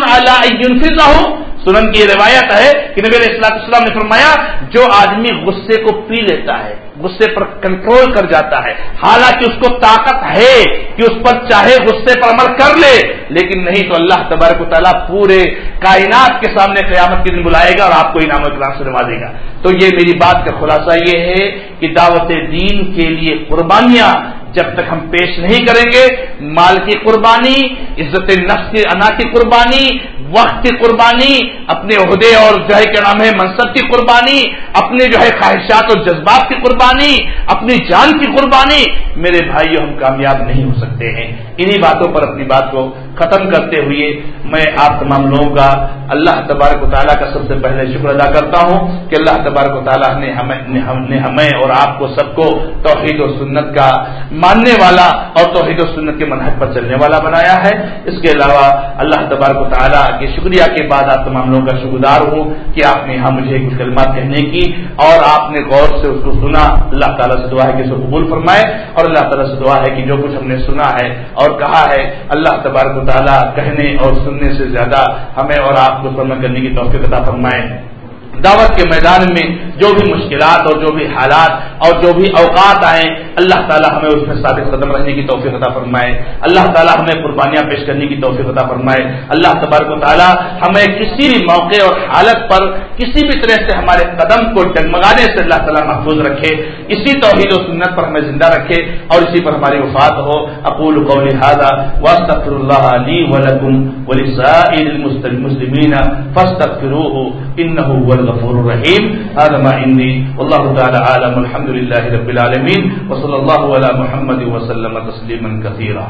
ہوں سنن کی روایت ہے کہ نبی علیہ السلام نے فرمایا، جو آدمی غصے کو پی لیتا ہے، غصے پر کنٹرول کر جاتا ہے، حالانکہ اس کو طاقت ہے کہ اس پر چاہے غصے پر عمل کر لے، لیکن نہیں تو اللہ تبارک و تعالیٰ پورے کائنات کے سامنے قیامت کے دن بلائے گا اور آپ کو انعام اکرام سے نوازے گا۔ تو یہ میری بات کا خلاصہ یہ ہے کہ دعوت دین کے لیے قربانیاں جب تک ہم پیش نہیں کریں گے، مال کی قربانی، عزت نفس کی انا کی قربانی، وقت کی قربانی، اپنے عہدے اور جو ہے کیا نام ہے، منصب کی قربانی، اپنے جو ہے خواہشات اور جذبات کی قربانی، اپنی جان کی قربانی، میرے بھائیوں ہم کامیاب نہیں ہو سکتے ہیں۔ انہی باتوں پر اپنی بات کو ختم کرتے ہوئے میں آپ تمام لوگوں کا اللہ تبارک و تعالیٰ کا سب سے پہلے شکر ادا کرتا ہوں کہ اللہ تبارک و تعالیٰ نے ہمیں ہمیں اور آپ کو سب کو توحید و سنت کا ماننے والا اور توحید و سنت کے منحق پر چلنے والا بنایا ہے۔ اس کے علاوہ اللہ تبارک و تعالیٰ کے شکریہ کے بعد آپ تمام لوگوں کا شکردار ہوں کہ آپ نے یہاں مجھے کچھ کلمات کہنے کی اور آپ نے غور سے اس کو سنا۔ اللہ تعالیٰ سے دعا ہے کہ اس کو قبول فرمائے اور اللہ تعالیٰ سے دعا ہے کہ جو کچھ ہم نے سنا ہے اور کہا ہے، اللہ تبارک و تعالیٰ کہنے اور سننے سے زیادہ ہمیں اور آپ کو سرما کرنے کی توفیق عطا فرمائے۔ دعوت کے میدان میں جو بھی مشکلات اور جو بھی حالات اور جو بھی اوقات آئیں اللہ تعالیٰ ہمیں اس میں ثابت قدم رہنے کی توفیق عطا فرمائے۔ اللہ تعالیٰ ہمیں قربانیاں پیش کرنے کی توفیق عطا فرمائے۔ اللہ تبارک و تعالیٰ ہمیں کسی بھی موقع اور حالت پر کسی بھی طرح سے ہمارے قدم کو ڈگمگانے سے اللہ تعالیٰ محفوظ رکھے۔ اسی توحید و سنت پر ہمیں زندہ رکھے اور اسی پر ہماری وفات ہو۔ اقول قول هذا واستغفر الله لي ولكم ولسائر المسلمين فاستغفروه انه هو الغفور الرحيم هذا ما عندي والله تعالى عالم الحمد لله رب العالمين وصلى الله على محمد وسلم تسليما كثيرا